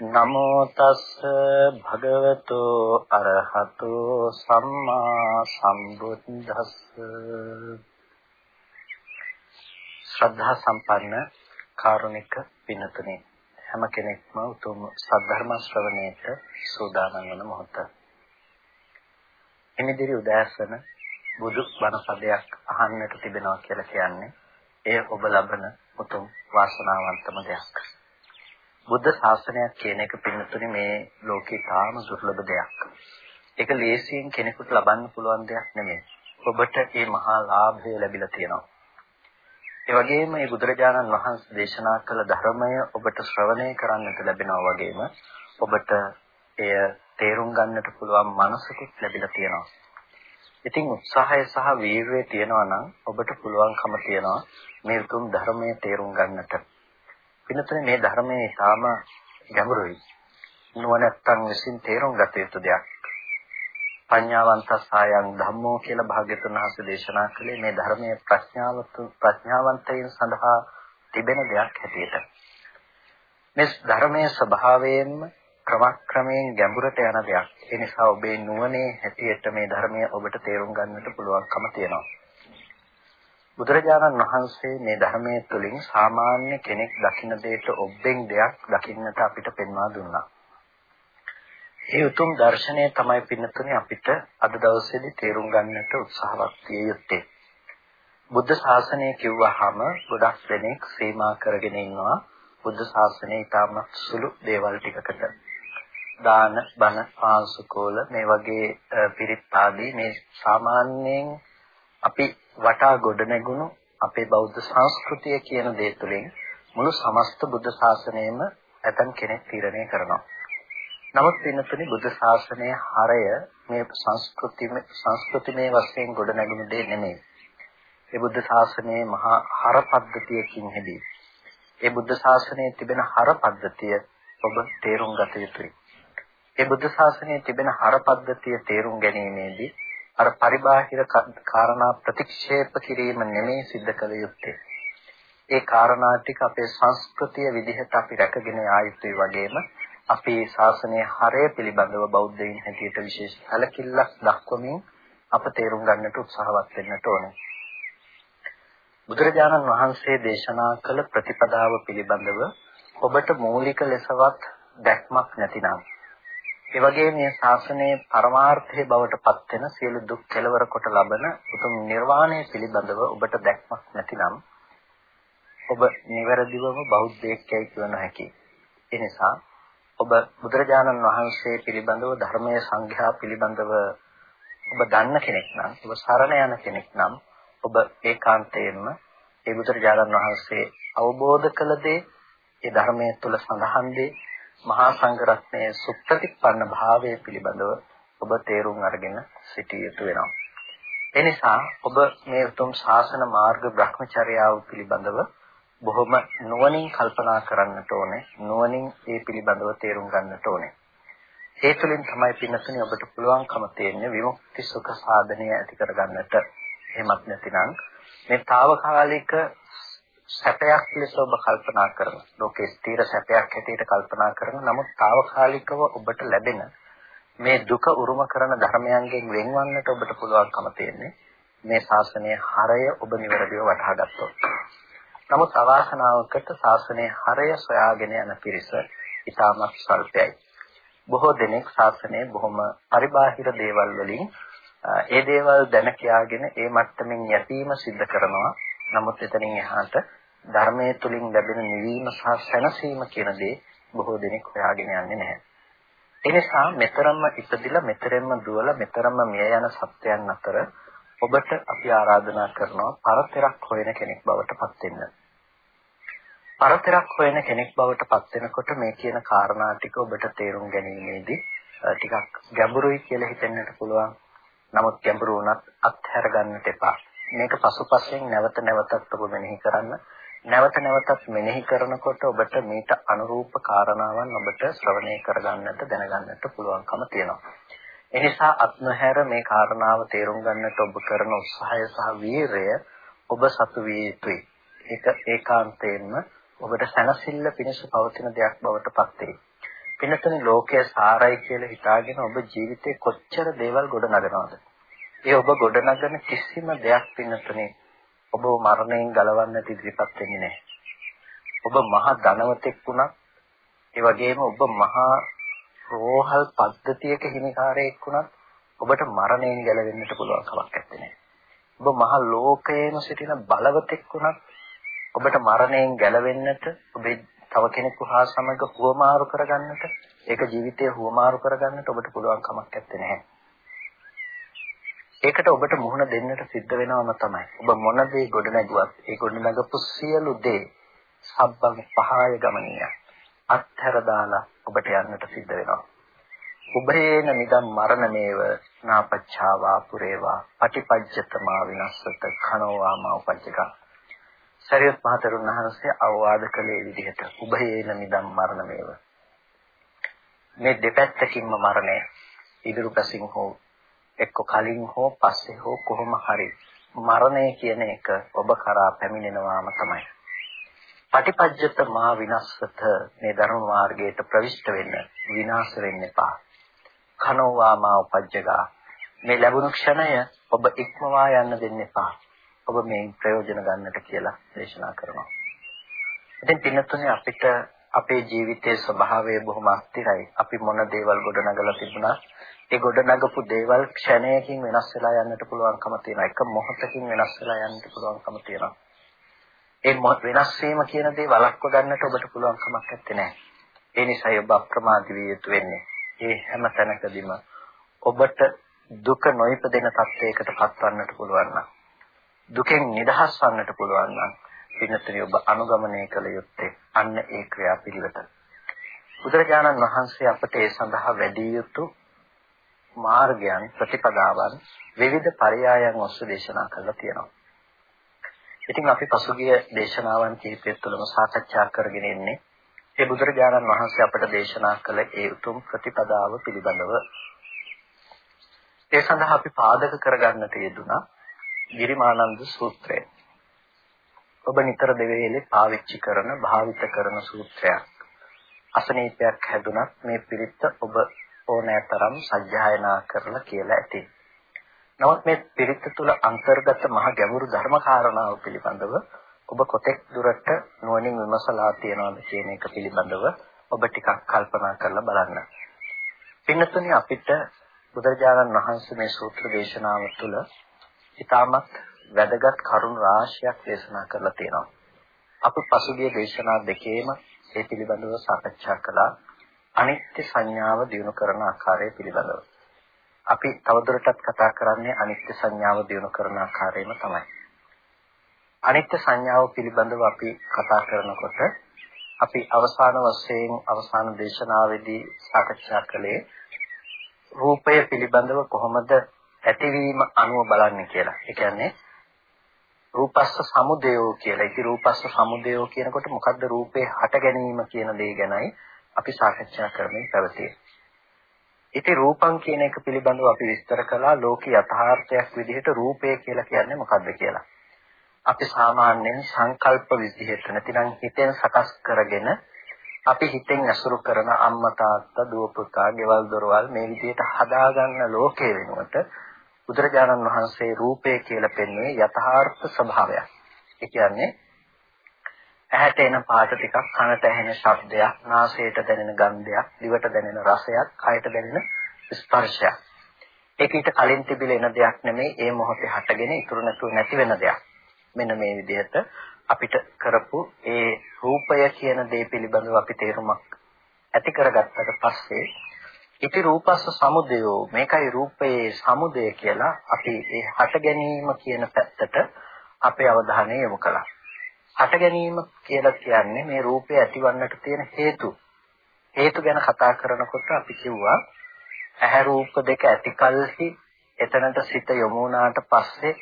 නමෝ තස් භගවතෝ අරහතෝ සම්මා සම්බුද්දස්ස ශ්‍රද්ධා සම්පන්න කාරුණික පින්තුනේ හැම කෙනෙක්ම උතුම් සද්ධර්ම ශ්‍රවණයට සූදානම් වන මොහොත. එනිදිරි උදෑසන බුදු බණ පදයක් අහන්නට තිබෙනවා කියලා කියන්නේ එය ඔබ ලබන උතුම් වාසනාවන්තම දෙයක්. බුද්ධ ශාසනයක් කියන එක පින්නතුනේ මේ ලෝකේ තාම දුර්ලභ දෙයක්. ඒක ලේසියෙන් කෙනෙකුට ලබන්න පුළුවන් දෙයක් නෙමෙයි. ඔබට මේ මහා ලාභය ලැබිලා තියෙනවා. ඒ වගේම මේ බුදුරජාණන් වහන්සේ දේශනා කළ ධර්මය ඔබට ශ්‍රවණය කරන්නට ලැබෙනවා වගේම ඔබට එය තේරුම් ගන්නට පුළුවන් මනසකුත් ලැබිලා තියෙනවා. ඉතින් උත්සාහය සහ වීරිය තියනවා නම් ඔබට පුළුවන්කම තියනවා මේ උතුම් ධර්මයේ තේරුම් ගන්නට. පින්නතනේ මේ ධර්මයේ ඊටාම ගැඹුරුයි. නුවණැත්තන් විසින් තේරුම් ගත යුතු දෙයක්. පඤ්ඤාවන්ත සායන් ධම්මෝ කියලා භාග්‍යතුන් වහන්සේ දේශනා කළේ මේ ධර්මයේ ප්‍රඥාවතු ප්‍රඥාවන්තයින් සඳහා තිබෙන දෙයක් හැටියට. මේ ධර්මයේ ස්වභාවයෙන්ම ක්‍රමක්‍රමයෙන් ගැඹුරට යන දෙයක්. ඒ නිසා ඔබේ නුවණේ හැටියට මේ ධර්මය ඔබට තේරුම් ගන්නට පුළුවන්කම තියෙනවා. බුදුරජාණන් වහන්සේ මේ ධර්මයේ තුලින් සාමාන්‍ය කෙනෙක් දකින්න දෙයට ඔබෙන් දෙයක් දකින්නට අපිට පෙන්වා දුන්නා. ඒ උතුම් දර්ශනය තමයි පින්නතුනේ අපිට අද දවසේදී තේරුම් ගන්නට උත්සාහවත් විය යුත්තේ. බුද්ධ ශාසනය කිව්වහම ගොඩක් දෙනෙක් සීමා කරගෙන ඉන්නවා බුද්ධ ශාසනය ඊටමත් සුළු දේවල් ටිකකට. දාන බණ පාංශුකෝල මේ වගේ පිරිත් ආදී මේ සාමාන්‍යයෙන් අපි වටා ගොඩ නැගුණු අපේ බෞද්ධ සංස්කෘතිය කියන දේ තුළින් මුළු සමස්ත බුද්ධ ශාසනයම ඇතන් කෙනෙක් තීරණය කරනවා. නමුත් වෙනතුනි බුද්ධ ශාසනයේ හරය මේ සංස්කෘති සංස්කෘතිමය වශයෙන් ගොඩ නැගුණු දේ නෙමෙයි. ඒ බුද්ධ ශාසනයේ මහා හර පද්ධතියකින් හැදී. ඒ බුද්ධ ශාසනයේ තිබෙන හර පද්ධතිය ඔබ තේරුම් ගත යුතුයි. ඒ බුද්ධ ශාසනයේ තිබෙන හර පද්ධතිය තේරුම් ගැනීමේදී අර පරිබාහිර කාරණා ප්‍රතික්ෂේප කිරීම නෙමෙයි සිද්ධ කළ යුත්තේ. ඒ කාරණා ටික අපේ සංස්කෘතිය විදිහට අපි රැකගෙන ආයුතුයි වගේම අපේ ශාසනයේ හරය පිළිබඳව බෞද්ධයින් හැටියට විශේෂ සැලකිල්ලක් දක්වමින් අප තේරුම් ගන්නට උත්සාහවත් වෙන්නට ඕනේ. බුදුරජාණන් වහන්සේ දේශනා කළ ප්‍රතිපදාව පිළිබඳව ඔබට මූලික ලෙසවත් දැක්මක් නැතිනම් ඒ වගේම මේ ශාසනයේ පරමාර්ථයේ බවට පත් වෙන සියලු දුක් කෙලවර කොට ලබන උතුම් නිර්වාණය පිළිබඳව ඔබට දැක්මක් නැතිනම් ඔබ නිවැරදිවම බෞද්ධයෙක් යයි කිව නොහැකි. ඒ නිසා ඔබ බුදුරජාණන් වහන්සේ පිළිබඳව ධර්මයේ සංඝයා පිළිබඳව ඔබ දන්න කෙනෙක් නම් ඔබ සරණ යන කෙනෙක් නම් ඔබ ඒකාන්තයෙන්ම ඒ බුදුරජාණන් වහන්සේ අවබෝධ කළ දේ ඒ ධර්මයේ තුල සඳහන් දේ මහා සංඝරත්නයේ සුප්‍රතිපන්න භාවය පිළිබඳව ඔබ තේරුම් අරගෙන සිටිය යුතු වෙනවා. ඒ නිසා ඔබ මේ උතුම් ශාසන මාර්ග භ්‍රමචර්යාව පිළිබඳව බොහොම නුවණින් කල්පනා කරන්නට ඕනේ. නුවණින් ඒ පිළිබඳව තේරුම් ගන්නට ඕනේ. ඒ තුළින් තමයි පින්නතුනි ඔබට පුළුවන්කම තියෙන්නේ විමුක්ති සුඛ සාධනය ඇති කරගන්නට. එහෙමත් නැතිනම් මේ తాවකාලික සැපයක් ලෙස ඔබ කල්පනා කරන ලෝකේ ස්ථිර සැපයක් හැටියට කල්පනා කරන නමුත් తాවකාලිකව ඔබට ලැබෙන මේ දුක උරුම කරන ධර්මයන්ගෙන් වෙන්වන්නට ඔබට පුළුවන්කම තියෙන්නේ මේ ශාසනයේ හරය ඔබ නිවැරදිව වටහා ගත්තොත්. නමුත් අවාසනාවකට ශාසනයේ හරය සොයාගෙන යන පිරිස ඉතාමත් ස්වල්පයි. බොහෝ දෙනෙක් ශාසනයේ බොහොම පරිබාහිර දේවල් වලින් ඒ දේවල් දැන කියාගෙන ඒ මට්ටමින් යැපීම සිද්ධ කරනවා. නමුත් එතනින් එහාට ධර්මයේ තුලින් ලැබෙන නිවීම සහ සැනසීම කියන දේ බොහෝ දෙනෙක් හොයාගෙන යන්නේ නැහැ. ඒ නිසා මෙතරම්ම ඉපදිලා මෙතරම්ම දුවලා මෙතරම්ම මිය යන සත්‍යයන් අතර ඔබට අපි ආරාධනා කරනවා පරතරක් හොයන කෙනෙක් බවට පත් වෙන්න. පරතරක් හොයන කෙනෙක් බවට පත් වෙනකොට මේ කියන කාරණා ටික ඔබට තේරුම් ගැනීමේදී ටිකක් ගැඹුරුයි කියලා හිතෙන්නට පුළුවන්. නමුත් ගැඹුරු වුණත් අත්හැර ගන්නට එපා. මේක පසුපසෙන් නැවත නැවතත් ඔබ මෙනෙහි කරන්න. නැවත නැවතත් මෙනෙහි කරනකොට ඔබට මේට අනුරූප කාරණාවන් ඔබට ශ්‍රවණය කරගන්නට දැනගන්නට පුළුවන්කම තියෙනවා. එනිසා අත්නොහැර මේ කාරණාව තේරුම් ගන්නට ඔබ කරන උත්සාහය සහ වීරය ඔබ සතු විය යුතුයි. ඒක ඒකාන්තයෙන්ම ඔබට සැනසෙල්ල පිණිස පවතින දෙයක් බවට පත් වේ. පින්නතනේ ලෝකයේ සාරයි කියලා හිතාගෙන ඔබ ජීවිතේ කොච්චර දේවල් ගොඩනගනවද? ඒ ඔබ ගොඩනගන කිසිම දෙයක් පින්නතනේ ඔබ මරණයෙන් ගලවන්නට ඉදිරිපත් වෙන්නේ නැහැ. ඔබ මහා ධනවතෙක් වුණත් ඒ වගේම ඔබ මහා රෝහල් පද්ධතියක හිමිකාරයෙක් වුණත් ඔබට මරණයෙන් ගැලවෙන්නට පුළුවන් කමක් නැත්තේ. ඔබ මහ ලෝකයේම සිටින බලවතෙක් වුණත් ඔබට මරණයෙන් ගැලවෙන්නට ඔබේ තව කෙනෙකු හා සමග හුවමාරු කරගන්නට ඒක ජීවිතය හුවමාරු කරගන්නට ඔබට පුළුවන් කමක් නැත්තේ නැහැ. ඒකට ඔබට මුහුණ දෙන්නට සිද්ධ වෙනවම තමයි. ඔබ මොන දේ ගොඩ නැගුවත් ඒ ගොඩ නැගපු සියලු දේ සබ්බං පහය ගමනිය. අත්හැර දාලා ඔබට යන්නට සිද්ධ වෙනවා. උභේන නිදම් මරණමේව නාපච්ඡාවා පුරේවා පටිපජ්ජතමා විනස්සත khනෝවාමා උපජ්ජක සරියත් මහතෙරුන් වහන්සේ අවවාද කළේ විදිහට උභේන නිදම් මරණමේව මේ දෙපැත්තකින්ම මරණය ඉදිරිපසින් හෝ එක්ක කලින් හෝ පස්සේ හෝ කොහොම හරි මරණය කියන එක ඔබ කරා පැමිණෙනවාම තමයි පටිපජ්ජත මා විනස්සත මේ ධර්ම මාර්ගයට ප්‍රවිෂ්ඨ වෙන්න විනාශ වෙන්න එපා. කනෝවා මා උපජ්ජගා මේ ලැබුණු ක්ෂණය ඔබ ඉක්මවා යන්න දෙන්න එපා. ඔබ මේ ප්‍රයෝජන ගන්නට කියලා දේශනා කරනවා. ඉතින් පින්නතුනේ අපිට අපේ ජීවිතයේ ස්වභාවය බොහොම අස්තිරයි. අපි මොන දේවල් ගොඩනගලා තිබුණා ඒ ගොඩනගපු දේවල් ක්ෂණයකින් වෙනස් වෙලා යන්නට පුළුවන්කම තියෙනවා. එක මොහොතකින් වෙනස් වෙලා යන්නට පුළුවන්කම තියෙනවා. ඒ වෙනස් වීම කියන දේ වළක්ව ගන්නට ඔබට පුළුවන් කමක් නැත්තේ. ඒ නිසායි ඔබ අප්‍රමාදී විය යුතු වෙන්නේ. ඒ හැම තැනකදීම ඔබට දුක නොයිපදෙන තත්යකට පත්වන්නට පුළුවන් නම් දුකෙන් නිදහස් වන්නට පුළුවන් නම් පින්නතරිය ඔබ අනුගමනය කළ යුත්තේ අන්න ඒ ක්‍රියාපිළිවෙත. බුදුරජාණන් වහන්සේ අපට ඒ සඳහා වැඩි යුතු මාර්ගයන් ප්‍රතිපදාවන් විවිධ පරයයන් ඔස්සේ දේශනා කළා තියෙනවා. ඉතින් අපි පසුගිය දේශනාවන් කිහිපය තුළම සාකච්ඡා කරගෙන ඉන්නේ ඒ බුදුරජාණන් වහන්සේ අපට දේශනා කළ ඒ උතුම් ප්‍රතිපදාව පිළිබඳව. ඒ සඳහා අපි පාදක කරගන්නට යෙදුනා ගිරිමානන්ද සූත්‍රය. ඔබ නිතර දෙවේලේ පාවිච්චි කරන භාවිත කරන සූත්‍රයක්. අසනීපයක් හැදුනත් මේ පිළිත්ත ඔබ ඕනෑතරම් සජ්ජායනා කරලා කියලා ඇති. නමුත් මේ පිරිත තුළ අන්තර්ගත මහ ගැඹුරු ධර්ම කාරණාව පිළිබඳව ඔබ කොතෙක් දුරට නුවණින් විමසලා තියෙනවද කියන එක පිළිබඳව ඔබ ටිකක් කල්පනා කරලා බලන්න. පින්නතුනි අපිට බුදුරජාණන් වහන්සේ මේ සූත්‍ර දේශනාව තුළ ඉතාමත් වැදගත් කරුණු රාශියක් දේශනා කරලා තියෙනවා. අපි පසුගිය දේශනා දෙකේම ඒ පිළිබඳව සාකච්ඡා කළා. අනිත්‍ය සංඥාව දිනු කරන ආකාරය පිළිබඳව. අපි තවදුරටත් කතා කරන්නේ අනිත්‍ය සංඥාව දිනු කරන ආකාරයම තමයි. අනිත්‍ය සංඥාව පිළිබඳව අපි කතා කරනකොට අපි අවසාන වශයෙන් අවසාන දේශනාවේදී සාකච්ඡා කළේ රූපය පිළිබඳව කොහොමද ඇතිවීම අනුව බලන්නේ කියලා. ඒ කියන්නේ රූපස්ස සමුදයෝ කියලා. ඉති රූපස්ස සමුදයෝ කියනකොට මොකද්ද රූපේ හට ගැනීම කියන දේ ගැනයි අපි සාකච්ඡා කරමින් පැවතියේ. ඉතින් රූපං කියන එක පිළිබඳව අපි විස්තර කළා ලෝක යථාර්ථයක් විදිහට රූපය කියලා කියන්නේ මොකද්ද කියලා. අපි සාමාන්‍යයෙන් සංකල්ප විදිහට නැතිනම් හිතෙන් සකස් කරගෙන අපි හිතෙන් ඇසුරු කරන අම්මා තාත්තා දුව පුතා ගෙවල් දොරවල් මේ විදිහට හදාගන්න ලෝකයේ වෙනුවට බුදුරජාණන් වහන්සේ රූපය කියලා පෙන්වන්නේ යථාර්ථ ස්වභාවයක්. ඒ කියන්නේ ඇහැට එන පාට ටිකක් කනට ඇහෙන ශබ්දයක් නාසයට දැනෙන ගන්ධයක් දිවට දැනෙන රසයක් කයට දැනෙන ස්පර්ශයක් ඒක ඊට කලින් තිබිලා එන දෙයක් නෙමෙයි ඒ මොහොතේ හටගෙන ඉතුරු නැතුව නැති වෙන දෙයක්. මෙන්න මේ විදිහට අපිට කරපු ඒ රූපය කියන දේ පිළිබඳව අපි තේරුමක් ඇති කරගත්තට පස්සේ ඉති රූපස්ස සමුදයෝ මේකයි රූපයේ සමුදය කියලා අපි ඒ හට ගැනීම කියන පැත්තට අපේ අවධානය යොමු කළා. හට ගැනීම කියලා කියන්නේ මේ රූපය ඇතිවන්නට තියෙන හේතු. හේතු ගැන කතා කරනකොට අපි කිව්වා ඇහැ රූප දෙක ඇතිකල්හි එතනට සිත යොමු වුණාට පස්සේ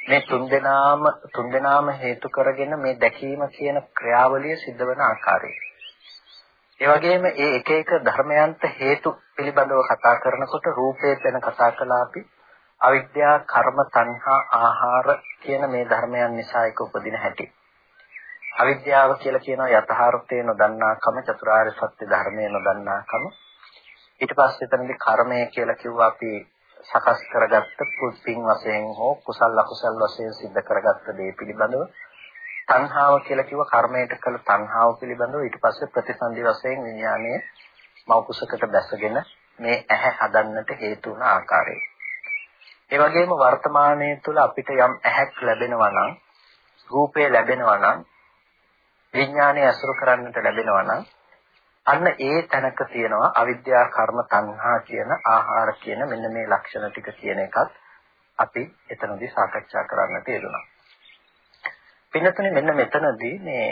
මේ තුන්දෙනාම තුන්දෙනාම හේතු කරගෙන මේ දැකීම කියන ක්‍රියාවලිය සිද්ධ වෙන ආකාරය. ඒ වගේම ඒ එක එක ධර්මයන්ට හේතු පිළිබඳව කතා කරනකොට රූපේ ගැන කතා කළා අපි අවිද්‍යා කර්ම තණ්හා ආහාර කියන මේ ධර්මයන් නිසා එක උපදින හැටි. අවිද්‍යාව කියලා කියනවා යථාර්ථය නොදන්නාකම චතුරාර්ය සත්‍ය ධර්මය නොදන්නාකම. ඊට පස්සේ එතනදී කර්මය කියලා කිව්වා අපි සකස් කරගත්ත පුස්පින් වශයෙන් හෝ කුසල් අකුසල් වශයෙන් සිද්ධ කරගත්ත දේ පිළිබඳව තණ්හාව කියලා කිව්ව කර්මයට කළ තණ්හාව පිළිබඳව ඊට පස්සේ ප්‍රතිසන්දි වශයෙන් විඥානයේ මෞකුසකට බැසගෙන මේ ඇහැ හදන්නට හේතු වුණ ආකාරය. ඒ වගේම වර්තමානයේ තුල අපිට යම් ඇහැක් ලැබෙනවා නම් රූපේ ලැබෙනවා නම් විඥානය අසුර කරන්නට ලැබෙනවා නම් අන්න ඒ තැනක තියෙනවා අවිද්‍යා කර්ම තණ්හා කියන ආහාර කියන මෙන්න මේ ලක්ෂණ ටික කියන එකත් අපි එතනදී සාකච්ඡා කරන්නට යෙදුණා. පින්නතුනේ මෙන්න මෙතනදී මේ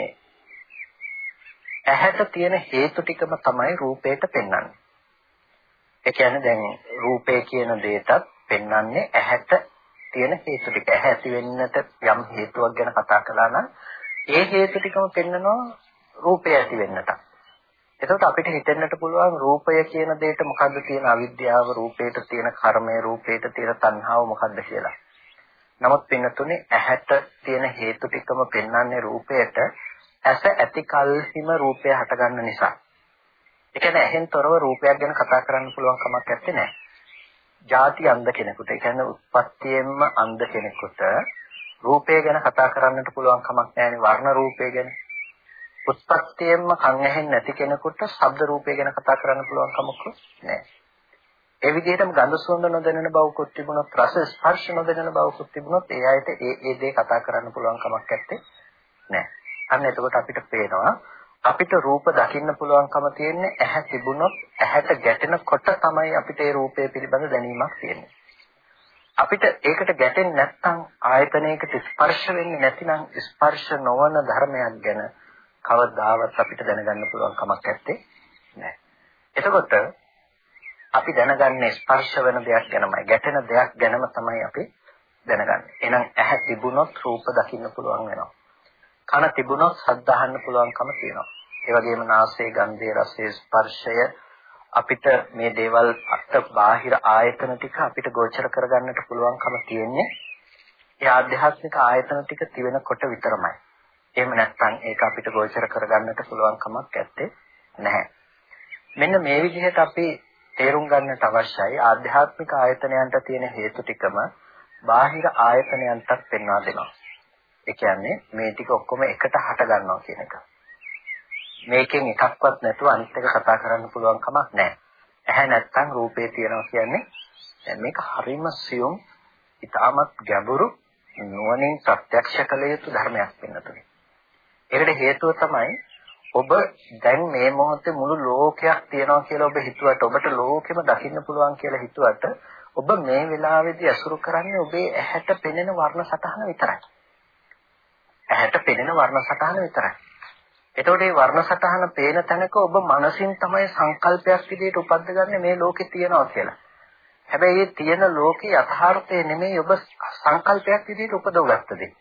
ඇහැට තියෙන හේතු ටිකම තමයි රූපේට පෙන්වන්නේ. ඒ කියන්නේ දැන් රූපේ කියන දෙයටත් පෙන්වන්නේ ඇහැට තියෙන හේතු ටික. ඇහැ ඇති වෙන්නට යම් හේතුවක් ගැන කතා කළා නම් ඒ හේතු ටිකම පෙන්නනවා රූපය ඇති වෙන්නට. එතකොට අපිට හිතෙන්නට පුළුවන් රූපය කියන දෙයට මොකද්ද තියෙන අවිද්‍යාව, රූපේට තියෙන කර්මය, රූපේට තියෙන තණ්හාව මොකද්ද කියලා. නමුත් පින්නතුනේ ඇහැට තියෙන හේතු ටිකම පෙන්වන්නේ රූපයට ඇස ඇති කල්හිම රූපය හටගන්න නිසා. ඒ කියන්නේ ඇහෙන් තොරව රූපයක් ගැන කතා කරන්න පුළුවන් කමක් නැත්තේ නෑ. ಜಾති අන්ධ කෙනෙකුට, ඒ කියන්නේ උත්පත්තියෙන්ම අන්ධ කෙනෙකුට රූපය ගැන කතා කරන්නට පුළුවන් කමක් නැහැනේ වර්ණ රූපය ගැන. උත්පත්තියෙන්ම කන් ඇහෙන්නේ නැති කෙනෙකුට ශබ්ද රූපය ගැන කතා කරන්න පුළුවන් කමක් නැහැ. ඒ විදිහටම ගඳ සුවඳ නොදැනෙන බවකුත් තිබුණොත් රස ස්පර්ශ නොදැනෙන බවකුත් තිබුණොත් ඒ අයට ඒ ඒ දේ කතා කරන්න පුළුවන් කමක් නැත්තේ නෑ. අන්න එතකොට අපිට පේනවා අපිට රූප දකින්න පුළුවන්කම තියෙන්නේ ඇහැ තිබුණොත් ඇහැට ගැටෙනකොට තමයි අපිට ඒ රූපය පිළිබඳ දැනීමක් තියෙන්නේ. අපිට ඒකට ගැටෙන්නේ නැත්නම් ආයතනයකට ස්පර්ශ වෙන්නේ නැතිනම් ස්පර්ශ නොවන ධර්මයක් ගැන කවදාවත් අපිට දැනගන්න පුළුවන් කමක් නැත්තේ නෑ. එතකොට අපි දැනගන්නේ ස්පර්ශ වෙන දෙයක් ගැනමයි ගැටෙන දෙයක් ගැනම තමයි අපි දැනගන්නේ. එහෙනම් ඇහැ තිබුණොත් රූප දකින්න පුළුවන් වෙනවා. කන තිබුණොත් ශබ්ද අහන්න පුළුවන්කම තියෙනවා. ඒ වගේම නාසය, ගන්ධය, රසය, ස්පර්ශය අපිට මේ දේවල් අත් බාහිර ආයතන ටික අපිට ගෝචර කරගන්නට පුළුවන්කම තියෙන්නේ ඒ ආධ්‍යාත්මික ආයතන ටික තිවෙනකොට විතරමයි. එහෙම නැත්නම් ඒක අපිට ගෝචර කරගන්නට පුළුවන් කමක් නැත්තේ නැහැ. මෙන්න මේ විදිහට අපි තේරුම් ගන්නට අවශ්‍යයි ආධ්‍යාත්මික ආයතනයන්ට තියෙන හේතු ටිකම බාහිර ආයතනයන්ටත් පෙන්වා දෙනවා. ඒ කියන්නේ මේ ටික ඔක්කොම එකට හට ගන්නවා කියන එක. මේකෙන් එකක්වත් නැතුව අනිත් එක කතා කරන්න පුළුවන් කමක් නැහැ. ඇහැ නැත්තම් රූපේ තියෙනවා කියන්නේ දැන් මේක හරිම සියුම්, ඊටමත් ගැඹුරු නුවණින් ප්‍රත්‍යක්ෂ කළ යුතු ධර්මයක් වෙනතුනේ. ඒකට හේතුව තමයි ඔබ දැන් මේ මොහොතේ මුළු ලෝකයක් තියෙනවා කියලා ඔබ හිතුවට ඔබට ලෝකෙම දකින්න පුළුවන් කියලා හිතුවට ඔබ මේ වෙලාවේදී අසුරු කරන්නේ ඔබේ ඇහැට පෙනෙන වර්ණ සටහන විතරයි. ඇහැට පෙනෙන වර්ණ සටහන විතරයි. එතකොට මේ වර්ණ සටහන පේන තැනක ඔබ මනසින් තමයි සංකල්පයක් විදිහට උපද්දගන්නේ මේ ලෝකේ තියනවා කියලා. හැබැයි මේ තියෙන ලෝකේ යථාර්ථය නෙමෙයි ඔබ සංකල්පයක් විදිහට උපදවගත්ත දේ.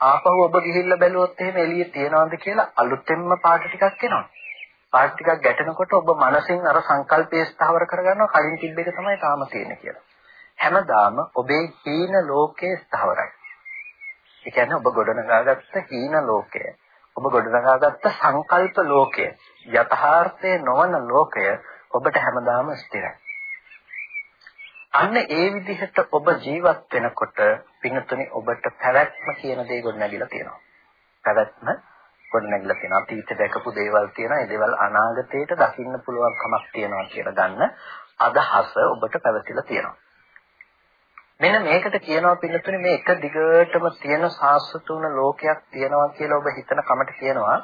ආපහු ඔබ ගිහිල්ලා බැලුවොත් එහෙම එළියේ තියනවද කියලා අලුතෙන්ම පාට ටිකක් එනවා. පාට ටිකක් ගැටෙනකොට ඔබ මනසින් අර සංකල්පය ස්ථාවර කරගන්නවා කලින් තිබ්බ එක තමයි තාම තියෙන්නේ කියලා. හැමදාම ඔබේ හීන ලෝකයේ ස්ථාවරයි. ඒ කියන්නේ ඔබ ගොඩනගාගත්ත හීන ලෝකය. ඔබ ගොඩනගාගත්ත සංකල්ප ලෝකය. යථාර්ථයේ නොවන ලෝකය ඔබට හැමදාම ස්ථිරයි. අන්න ඒ විදිහට ඔබ ජීවත් වෙනකොට පින්තුනි ඔබට පැවැත්ම කියන දේ ගොඩනැගිලා තියෙනවා. පැවැත්ම ගොඩනැගිලා තියෙනවා. අතීතේ දැකපු දේවල් තියෙනවා. ඒ දේවල් අනාගතයට දකින්න පුළුවන් කමක් තියෙනවා කියලා ගන්න අදහස ඔබට පැවතිලා තියෙනවා. මෙන්න මේකට කියනවා පින්නතුනේ මේ එක දිගටම තියෙන සාස්වතුන ලෝකයක් තියෙනවා කියලා ඔබ හිතන කමට කියනවා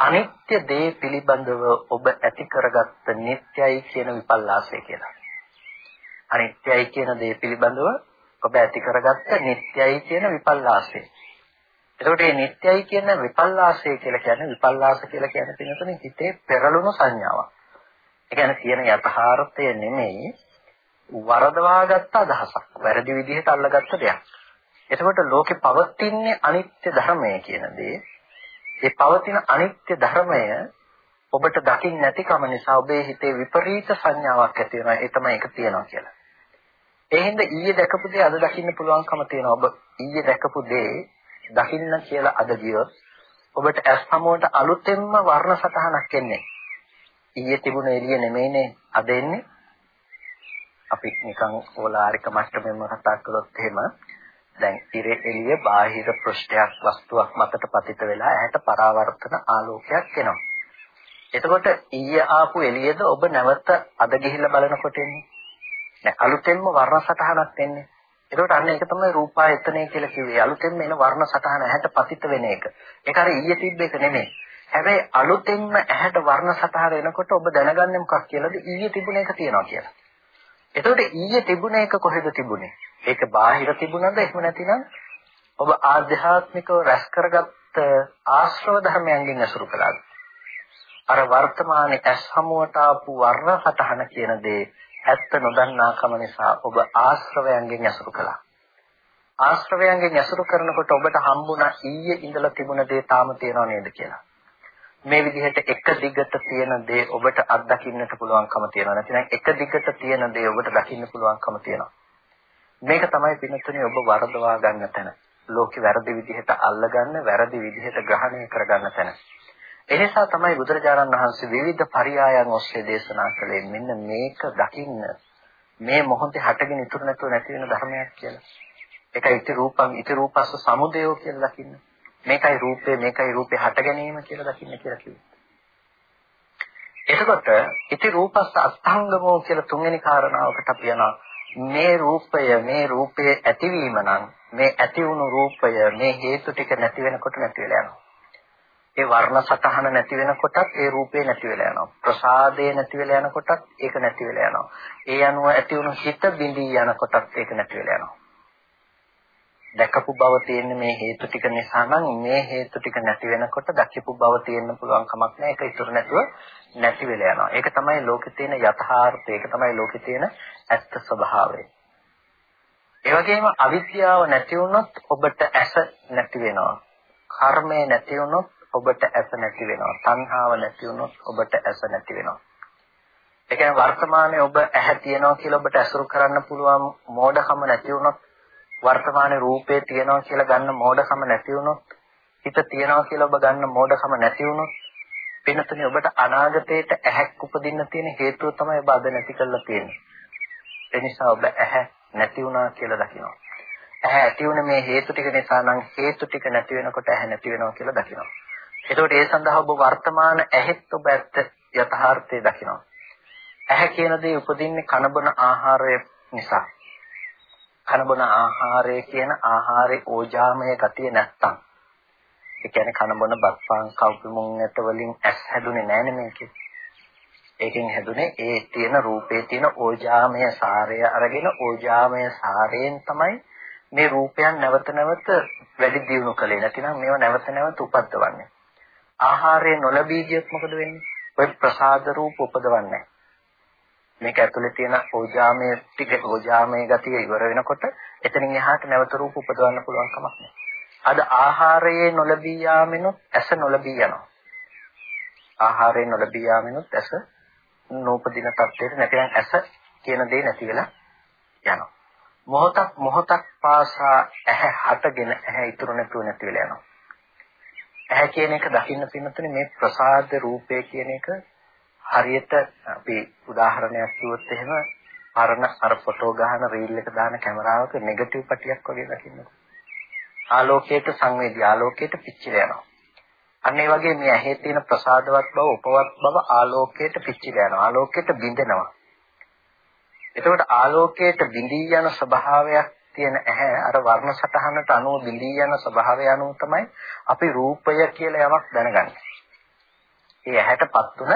අනිත්‍ය දේ පිළිබඳව ඔබ ඇති කරගත්ත නිට්යයි කියන විපල්ලාසය කියලා. අනිත්‍යයි කියන දේ පිළිබඳව ඔබ ඇති කරගත්ත නිට්යයි කියන විපල්ලාසය. එතකොට මේ නිට්යයි කියන විපල්ලාසය කියලා කියන්නේ විපල්ලාස කියලා කියන්නේ පින්නතුනේ හිතේ පෙරළුණු සංඥාවක්. ඒ කියන්නේ තියෙන යථාර්ථය නෙමෙයි වරදවාගත්ත අදහසක්. වැරදි විදිහට අල්ලගත්ත දෙයක්. එතකොට ලෝකේ පවතින්නේ අනිත්‍ය ධර්මය කියන දේ. ඒ පවතින අනිත්‍ය ධර්මය ඔබට දකින්න නැතිකම නිසා ඔබේ හිතේ විපරීත සංඥාවක් ඇති වෙනවා. ඒ තමයි ඒක තියනවා කියලා. ඒ හින්දා ඊයේ දැකපු දේ අද දකින්න පුළුවන්කම තියෙනවා. ඔබ ඊයේ දැකපු දේ දකින්න කියලා අද ගියොත් ඔබට ඇස් සමුවට අලුතෙන්ම වර්ණ සටහනක් එන්නේ. ඊයේ තිබුණ එළිය නෙමෙයිනේ අද එන්නේ. අපි නිකන් ඕලාරික මට්ටමෙන්ම කතා කළොත් එහෙම දැන් ඉර එළිය බාහිර පෘෂ්ඨයක් වස්තුවක් මතට පතිත වෙලා ඇහැට පරාවර්තන ආලෝකයක් එනවා. එතකොට ඊයේ ආපු එළියද ඔබ නැවත අද ගිහිල්ලා බලනකොට එන්නේ. නෑ අලුතෙන්ම වර්ණ සටහනක් එන්නේ. එතකොට අන්න ඒක තමයි රූපායතනය කියලා කිව්වේ. අලුතෙන්ම එන වර්ණ සටහන ඇහැට පතිත වෙන එක. ඒක අර ඊයේ තිබ්බ එක නෙමෙයි. හැබැයි අලුතෙන්ම ඇහැට වර්ණ සටහන එනකොට ඔබ දැනගන්නේ මොකක් කියලාද? ඊයේ තිබුණ එක තියනවා කියලා. එතකොට ඊයේ තිබුණ එක කොහෙද තිබුණේ? ඒක බාහිර තිබුණද එහෙම නැතිනම් ඔබ ආධ්‍යාත්මිකව රැස් කරගත්ත ආශ්‍රව ධර්මයන්ගෙන් අසුරු කළාද? අර වර්තමානයේ ඇස් හමුවට ආපු වර්ණ සටහන කියන දේ ඇත්ත නොදන්නාකම නිසා ඔබ ආශ්‍රවයන්ගෙන් අසුරු කළා. ආශ්‍රවයන්ගෙන් අසුරු කරනකොට ඔබට හම්බුණා ඊයේ ඉඳලා තිබුණ දේ තාම තියෙනව නේද කියලා. මේ විදිහට එක දිගට තියෙන දේ ඔබට අත්දකින්නට පුළුවන්කම තියෙනවා. නැත්නම් එක දිගට තියෙන දේ ඔබට දකින්න පුළුවන්කම තියෙනවා. මේක තමයි පින්නතුනේ ඔබ වරදවා ගන්න තැන. ලෝකෙ වැරදි විදිහට අල්ලගන්න, වැරදි විදිහට ග්‍රහණය කරගන්න තැන. එනිසා තමයි බුදුරජාණන් වහන්සේ විවිධ පරයයන් ඔස්සේ දේශනා කළේ මෙන්න මේක දකින්න මේ මොහොතේ හටගෙන ඉතුරු නැතුව නැති වෙන ධර්මයක් කියලා. ඒකයි ඉති රූපං ඉති රූපස්ස සමුදයෝ කියලා දකින්න. මේකයි රූපේ මේකයි රූපේ හට ගැනීම කියලා දකින්න කියලා කිව්වේ. එතකොට ඉති රූපස්ස අස්තංගමෝ කියලා තුන්වෙනි කාරණාවකට අපි යනවා. මේ රූපය මේ රූපයේ ඇතිවීම නම් මේ ඇති වුණු රූපය මේ හේතු ටික නැති වෙනකොට නැති වෙලා යනවා. ඒ වර්ණ සතහන නැති වෙනකොටත් ඒ රූපේ නැති වෙලා යනවා. ප්‍රසාදය නැති වෙලා යනකොටත් ඒක නැති වෙලා යනවා. ඒ අනුව ඇති වුණු හිත බිඳී යනකොටත් ඒක නැති වෙලා යනවා. දැකපු බව තියෙන මේ හේතු ටික නිසා නම් මේ හේතු ටික නැති වෙනකොට දැකපු බව තියෙන්න පුළුවන් කමක් නැහැ. ඒක ඉතුරු නැතුව නැති වෙලා යනවා. ඒක තමයි ලෝකේ තියෙන යථාර්ථය. ඒක තමයි ලෝකේ තියෙන ඇත්ත ස්වභාවය. ඒ වගේම අවිද්‍යාව නැති වුණොත් ඔබට ඇස නැති වෙනවා. කර්මය නැති වුණොත් ඔබට ඇස නැති වෙනවා. තණ්හාව නැති වුණොත් ඔබට ඇස නැති වෙනවා. ඒ කියන්නේ වර්තමානයේ ඔබ ඇහැ තියනවා කියලා ඔබට අසුරු කරන්න පුළුවන් මෝඩකම නැති වුණොත් වර්තමානයේ රූපේ තියනවා කියලා ගන්න මෝඩකම නැති වුණොත් හිත තියනවා කියලා ඔබ ගන්න මෝඩකම නැති වුණොත් වෙනතුනේ ඔබට අනාගතයට ඇහැක් උපදින්න තියෙන හේතුව තමයි ඔබ අද නැති කරලා තියෙන්නේ. ඒ නිසා ඔබ ඇහැ නැති වුණා කියලා දකිනවා. ඇහැ ඇති වුණ මේ හේතු ටික නිසා නම් හේතු ටික නැති වෙනකොට ඇහැ නැති වෙනවා කියලා දකිනවා. එතකොට ඒ සඳහා ඔබ වර්තමාන ඇහෙත් ඔබ ඇත්ත යථාර්ථය දකිනවා. ඇහැ කියන දේ උපදින්නේ කනබන ආහාරය නිසා. කනබන ආහාරය කියන ආහාරේ ඕජාමය ගතිය නැත්තම් ඒ කියන්නේ කනබන බත්පාන් කව්පිමුන් ඇට වලින් ඇස් හැදුනේ නැහැනේ මේකේ. ඒකෙන් හැදුනේ ඒ තියෙන රූපේ තියෙන ඕජාමය සාරය අරගෙන ඕජාමය සාරයෙන් තමයි මේ රූපයන් නැවත නැවත වැඩි දියුණු කළේ. නැතිනම් මේවා නැවත නැවත උපද්දවන්නේ. ආහාරය නොලැබී ගියොත් මොකද වෙන්නේ? ඔය ප්‍රසාද රූප උපදවන්නේ මේක ඇතුලේ තියෙන ඕජාමය ටික ඕජාමය ගතිය ඉවර වෙනකොට එතනින් එහාට නැවත රූප උපදවන්න පුළුවන් කමක් නැහැ. අද ආහාරයේ නොලැබී යාමිනුත් ඇස නොලැබී යනවා. ආහාරයෙන් නොලැබී යාමිනුත් ඇස නූපදින තත්ත්වයට නැතිනම් ඇස කියන දේ නැති වෙලා යනවා. මොහොතක් මොහොතක් පාසා ඇහැ හටගෙන ඇහැ ඉතුරු නැතුව නැති වෙලා යනවා. ඇහැ කියන එක දකින්න පින්නතුනේ මේ ප්‍රසාද රූපය කියන එක හරියට අපි උදාහරණයක් කිව්වොත් එහෙම පරණ අර ෆොටෝ ගහන රීල් එක දාන කැමරාවක නෙගටිව් පටියක් වගේ දකින්නකො. ආලෝකයට සංවේදී ආලෝකයට පිච්චිලා යනවා. අන්න ඒ වගේ මේ ඇහි තියෙන ප්‍රසාදවත් බව උපවත් බව ආලෝකයට පිච්චිලා යනවා. ආලෝකයට බිඳෙනවා. එතකොට ආලෝකයට බිඳී යන ස්වභාවයක් තියෙන ඇහැ අර වර්ණ සටහනට අනුව බිඳී යන ස්වභාවය අනුව තමයි අපි රූපය කියලා යමක් දැනගන්නේ. ඒ ඇහැටපත් උන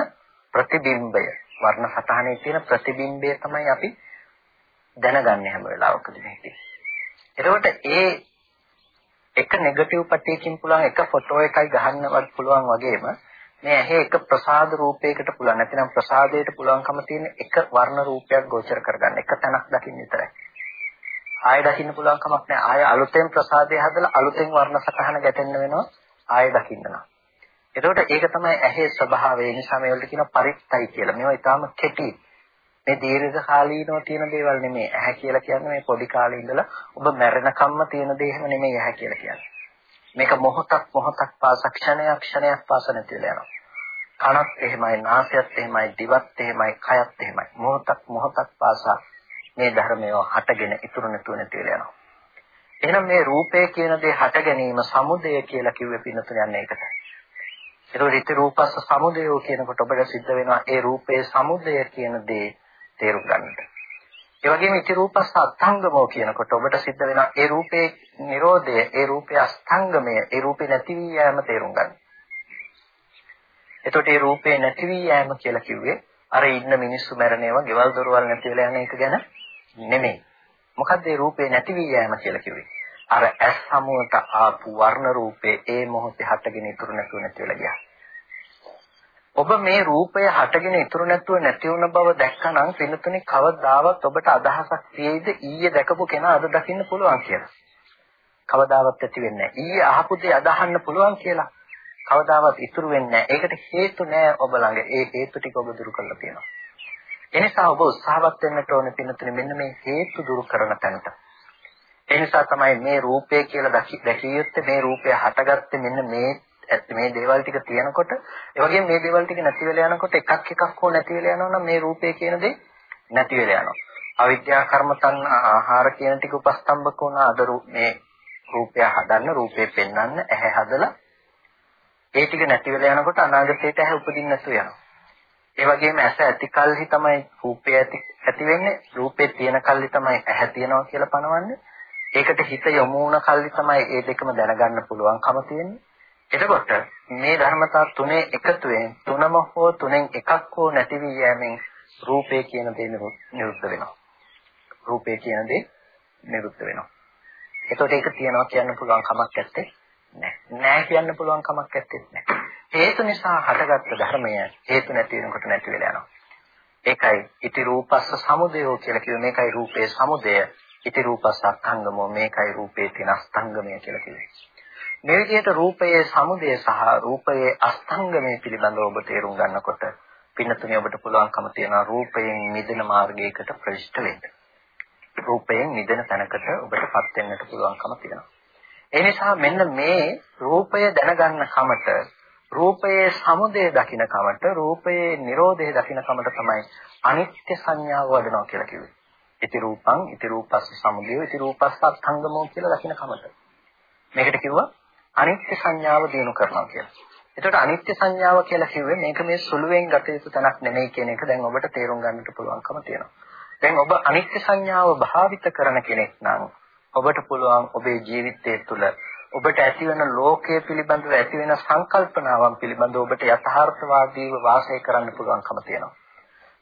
ප්‍රතිබිම්බය වර්ණ සටහනේ තියෙන ප්‍රතිබිම්බය තමයි අපි දැනගන්නේ හැම වෙලාවකදී මේකේ. එතකොට ඒ එක නෙගටිව් පැත්තකින් පුළුවන් එක ෆොටෝ එකයි ගහන්නවත් පුළුවන් වගේම මේ ඇහි එක ප්‍රසාද රූපයකට පුළුවන් නැතිනම් ප්‍රසාදයට පුළුවන්කම තියෙන එක වර්ණ රූපයක් ගෝචර කරගන්න එක තැනක් දකින්න විතරයි. ආයෙ දකින්න පුළුවන් කමක් නැහැ. ආයෙ අලුතෙන් ප්‍රසාදය හදලා අලුතෙන් වර්ණ සටහන ගැටෙන්න වෙනවා. ආයෙ දකින්න නම්. එතකොට ඒක තමයි ඇහි ස්වභාවය. නිසා මේවලට කියන පරිත්තයි කියලා. මේවා ඊටාම කෙටි. මේ දීර්ඝ කාලීනව තියෙන දේවල් නෙමෙයි. ඇහැ කියලා කියන්නේ මේ පොඩි කාලේ ඉඳලා ඔබ මැරෙනකම්ම තියෙන දේ එහෙම නෙමෙයි ඇහැ කියලා කියන්නේ. මේක මොහොතක් මොහොතක් පාස ක්ෂණයක් ක්ෂණයක් පාස නැතිලා යනවා. කනත් එහෙමයි, නාසයත් එහෙමයි, දිවත් එහෙමයි, කයත් එහෙමයි. මොහොතක් මොහොතක් පාසා මේ ධර්මය හටගෙන ඉතුරු නැතුව නැතිලා යනවා. එහෙනම් මේ රූපය කියන දේ හට ගැනීම සමුදය කියලා කිව්වේ පින්නතුන් යන්නේ ඒකට. ඒතකොට ඉති රූපස්ස සමුදයෝ කියනකොට ඔබට සිද්ධ වෙනවා ඒ රූපයේ සමුදය කියන දේ තේරුම් ගන්නට. ඒ වගේම ඉති රූපස්ස අස්තංගමෝ කියනකොට ඔබට සිද්ධ වෙනවා ඒ රූපේ Nirodha, ඒ රූපේ අස්තංගමය, ඒ රූපේ නැති වී යෑම තේරුම් ගන්න. එතකොට ඒ රූපේ නැති වී යෑම කියලා කිව්වේ අර ඉන්න මිනිස්සු මැරණේවා, ගෙවල් දොරවල් නැති වෙලා යන එක ගැන නෙමෙයි. මොකද්ද ඒ රූපේ නැති වී යෑම කියලා කිව්වේ? අර ඇස් සමුවට ආපු වර්ණ රූපේ ඒ මොහොතේ හටගෙන ඉතුරු නැතුව නැති වෙලා ගියා. ඔබ මේ රූපය හටගෙන ඉතුරු නැතුව නැති වුණ බව දැක්කනම් පින්නතුනේ කවදාවත් ඔබට අදහසක් තියෙයිද ඊයේ දැකපු කෙනා අද දකින්න පුළුවන් කියලා. කවදාවත් ඇති වෙන්නේ නැහැ. ඊයේ අහපු දේ අදහන්න පුළුවන් කියලා. කවදාවත් ඉතුරු වෙන්නේ නැහැ. ඒකට හේතු නැහැ ඔබ ළඟ. ඒ හේතු ටික ඔබ දුරු කරලා තියෙනවා. එනිසා ඔබ උත්සාහවත් වෙන්නට ඕනේ පින්නතුනේ මෙන්න මේ හේතු දුරු කරන තැනට. එනිසා තමයි මේ රූපය කියලා දැකිය යුත්තේ මේ රූපය හටගත්තේ මෙන්න මේ ඇත්ත මේ දේවල් ටික තියෙනකොට ඒ වගේම මේ දේවල් ටික නැති වෙලා යනකොට එකක් එකක් හෝ නැති වෙලා යනවා නම් මේ රූපය කියන දේ නැති වෙලා යනවා. අවිද්‍යා කර්ම තණ්හ ආහාර කියන ටික උපස්තම්භක වුණා අද මේ රූපය හදන්න රූපේ පෙන්වන්න ඇහැ හදලා ඒ ටික නැති වෙලා යනකොට අනාගතයට ඇහැ උපදින්න නැතු වෙනවා. ඒ වගේම ඇස ඇති කල්හි තමයි රූපය ඇති ඇති වෙන්නේ රූපේ තියෙන කල්හි තමයි ඇහැ තියෙනවා කියලා පනවන්නේ. ඒකට හිත යොමු වුණ කල්හි තමයි ඒ දෙකම දැනගන්න පුළුවන්කම තියෙන්නේ. එතකොට මේ ධර්මතා තුනේ එකතුවෙන් තුනම හෝ තුනෙන් එකක් හෝ නැති වී යෑමෙන් රූපේ කියන දේ නිරුද්ධ වෙනවා. රූපේ කියන දේ නිරුද්ධ වෙනවා. එතකොට ඒක තියනවා කියන්න පුළුවන් කමක් නැත්තේ නෑ. නෑ කියන්න පුළුවන් කමක් නැත්තේ නෑ. හේතු නිසා හටගත්තු ධර්මය හේතු නැති වෙනකොට නැති වෙලා යනවා. ඒකයි ඉති රූපස්ස සමුදයෝ කියලා කිව්වේ මේකයි රූපේ සමුදය. ඉති රූපස්ස අස්තංගමෝ මේකයි රූපේ තියෙන අස්තංගමය කියලා කිව්වේ. මේ විදිහට රූපයේ සමුදය සහ රූපයේ අස්තංගමය පිළිබඳව ඔබ තේරුම් ගන්නකොට පින්නතුනේ ඔබට පුළුවන්කම තියෙනවා රූපයෙන් මිදෙන මාර්ගයකට ප්‍රවිෂ්ඨ වෙන්න. රූපයෙන් මිදෙන තැනකට ඔබටපත් වෙන්නට පුළුවන්කම තියෙනවා. ඒ නිසා මෙන්න මේ රූපය දැනගන්න කමට රූපයේ සමුදය දකින්න කමට රූපයේ Nirodhe දකින්න කමට තමයි අනිත්‍ය සංඥාව වඩනවා කියලා කිව්වේ. ඉති රූපං ඉති රූපස්ස සමුදය ඉති රූපස්ස අත්ංගමෝ කියලා දකින්න කමට. මේකට කිව්වා අනිත්‍ය සංඥාව දිනු කරනවා කියලා. එතකොට අනිත්‍ය සංඥාව කියලා කිව්වේ මේක මේ සුළුවෙන් ගත යුතු තැනක් නෙමෙයි කියන එක දැන් ඔබට තේරුම් ගන්නට පුළුවන්කම තියෙනවා. දැන් ඔබ අනිත්‍ය සංඥාව භාවිත කරන කෙනෙක් නම් ඔබට පුළුවන් ඔබේ ජීවිතය තුළ ඔබට ඇතිවන ලෝකයේ පිළිබඳව ඇතිවෙන සංකල්පනාවන් පිළිබඳව ඔබට යථාර්ථවාදීව වාසය කරන්න පුළුවන්කම තියෙනවා.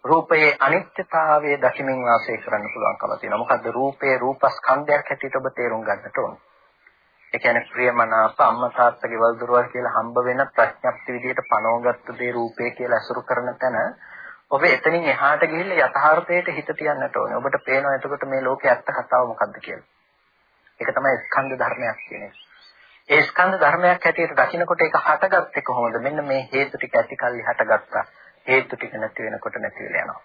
රූපයේ අනිත්‍යතාවය දකිමින් වාසය කරන්න පුළුවන්කම තියෙනවා. මොකද්ද රූපයේ රූපස්කන්ධයක් හැටියට ඔබ තේරුම් ගන්නට ඕනේ. ඒ කියන්නේ ප්‍රියමනාප අම්මා තාත්තා ගෙවල් දොරවල් කියලා හම්බ වෙන ප්‍රඥප්ති විදියට පනවගත්තු දේ රූපේ කියලා අසුරු කරන තැන ඔබ එතනින් එහාට ගිහිල්ලා යථාර්ථයට හිත තියන්නට ඕනේ. ඔබට පේනවා එතකොට මේ ලෝකේ ඇත්ත කතාව මොකද්ද කියලා. ඒක තමයි ස්කන්ධ ධර්මයක් කියන්නේ. ඒ ස්කන්ධ ධර්මයක් හැටියට දකිනකොට ඒක හටගත්තේ කොහොමද? මෙන්න මේ හේතු ටික ඇති කල්ලි හටගත්තා. හේතු ටික නැති වෙනකොට නැති වෙලා යනවා.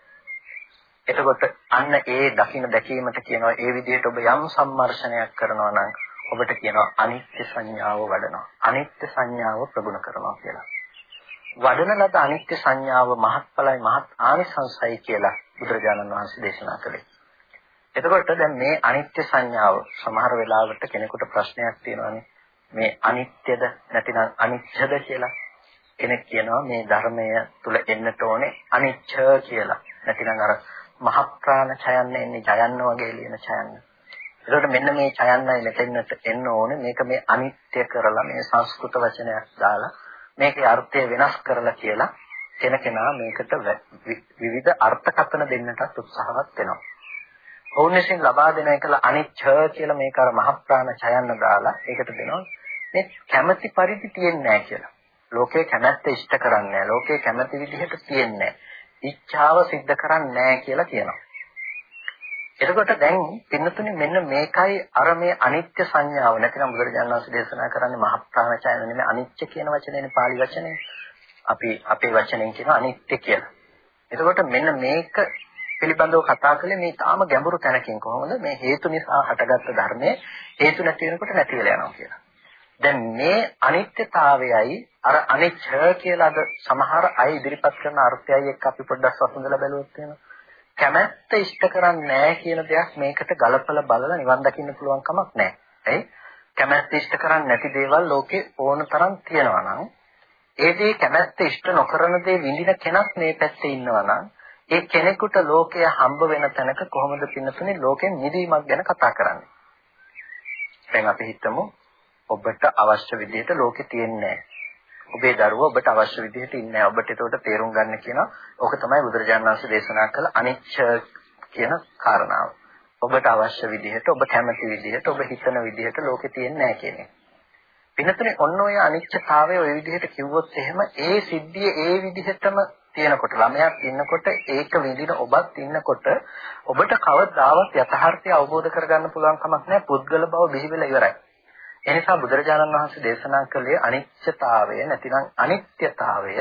එතකොට අන්න ඒ දකින දැකීමට කියනවා ඒ විදිහට ඔබ යම් සම්මර්ෂණයක් කරනවා නම් ඔබට කියනවා අනිත්‍ය සංඥාව වඩනවා. අනිත්‍ය සංඥාව ප්‍රගුණ කරනවා කියලා. වඩන ලද අනිත්‍ය සංඥාව මහත්ඵලයි මහත් ආනිසංසයි කියලා බුදුරජාණන් වහන්සේ දේශනා කළේ. එතකොට දැන් මේ අනිත්‍ය සංඥාව සමහර වෙලාවට කෙනෙකුට ප්‍රශ්නයක් තියෙනවානේ. මේ අනිත්‍යද නැතිනම් අනිච්ඡද කියලා. කෙනෙක් කියනවා මේ ධර්මය තුල එන්නට ඕනේ අනිච්ඡ කියලා. නැතිනම් අර මහ ප්‍රාණ ඡයන්න එන්නේ ජයන්න වගේ ලියන ඡයන්න. ඒකට මෙන්න මේ ඡයන්නයි මෙතෙන්නට එන්න ඕනේ. මේක මේ අනිත්‍ය කරලා මේ සංස්කෘත වචනයක් දාලා මේකේ අර්ථය වෙනස් කරලා කියලා කෙනකෙනා මේකට විවිධ අර්ථකථන දෙන්නටත් උත්සාහවත් වෙනවා. ඔවුන් විසින් ලබා දෙන එකල අනිච්ච කියලා මේක අර මහ ප්‍රාණ ඡයන්න දාලා ඒකට දෙනවා. මේ කැමැති පරිදි තියෙන්නේ නැහැ කියලා. ලෝකේ කැමැත්ත ඉෂ්ට කරන්නේ නැහැ. ලෝකේ කැමැති විදිහට තියෙන්නේ නැහැ. ඉච්ඡාව සිද්ධ කරන්නේ නැහැ කියලා කියනවා. එතකොට දැන් පින්නතුනේ මෙන්න මේකයි අර මේ අනිත්‍ය සංඥාව නැතිනම් බුදුරජාණන් වහන්සේ දේශනා කරන්නේ මහ ප්‍රාණචයන නෙමෙයි අනිත්‍ය කියන වචනේනේ පාලි වචනේ. අපි අපේ වචනෙන් කියන අනිත්‍ය කියලා. එතකොට මෙන්න මේක පිළිබඳව කතා කළේ මේ තාම ගැඹුරු තැනකින් කොහොමද මේ හේතු නිසා හටගත්ත ධර්මයේ හේතු නැති වෙනකොට නැති වෙලා යනවා කියලා. දැන් මේ අනිත්‍යතාවයයි අර අනිච්ච කියලා අද සමහර අය ඉදිරිපත් කරන අර්ථයයි එක්ක අපි පොඩ්ඩක් වසඳලා බැලුවොත් එහෙම කැමැත්ත ඉෂ්ට කරන්නේ නැහැ කියන දෙයක් මේකට ගලපලා බලලා නිවන් දකින්න පුළුවන් කමක් නැහැ. ඇයි? කැමැත්ත ඉෂ්ට කරන්නේ නැති දේවල් ලෝකේ ඕන තරම් තියෙනවා නම් ඒ දේ කැමැත්ත ඉෂ්ට නොකරන දේ විඳින කෙනෙක් මේ පැත්තේ ඉන්නවා නම් ඒ කෙනෙකුට ලෝකය හම්බ වෙන තැනක කොහොමද පින්නතුනේ ලෝකෙන් නිදීමක් ගැන කතා කරන්නේ. දැන් අපි හිතමු ඔබට අවශ්‍ය විදිහට ලෝකේ තියෙන්නේ ඔබේ දරුවා ඔබට අවශ්‍ය විදිහට ඉන්නේ නැහැ. ඔබට ඒකට තේරුම් ගන්න කියනවා. ඕක තමයි බුදුරජාණන් වහන්සේ දේශනා කළ අනිච්ච කියන කාරණාව. ඔබට අවශ්‍ය විදිහට ඔබ කැමති විදිහට ඔබ හිතන විදිහට ලෝකේ තියෙන්නේ නැහැ කියන එක. පින්නතුනේ ඔන්න ඔය අනිච්චතාවය ඔය විදිහට කිව්වොත් එහෙම ඒ සිද්ධිය ඒ විදිහටම තියෙනකොට ළමයක් ඉන්නකොට ඒක විඳින ඔබත් ඉන්නකොට ඔබට කවදාවත් යථාර්ථය අවබෝධ කරගන්න පුළුවන් කමක් නැහැ පුද්ගල බව බිහි වෙලා ඉවරයි. එනිසා බුදුරජාණන් වහන්සේ දේශනා කළේ අනිත්‍යතාවය නැතිනම් අනිත්‍යතාවය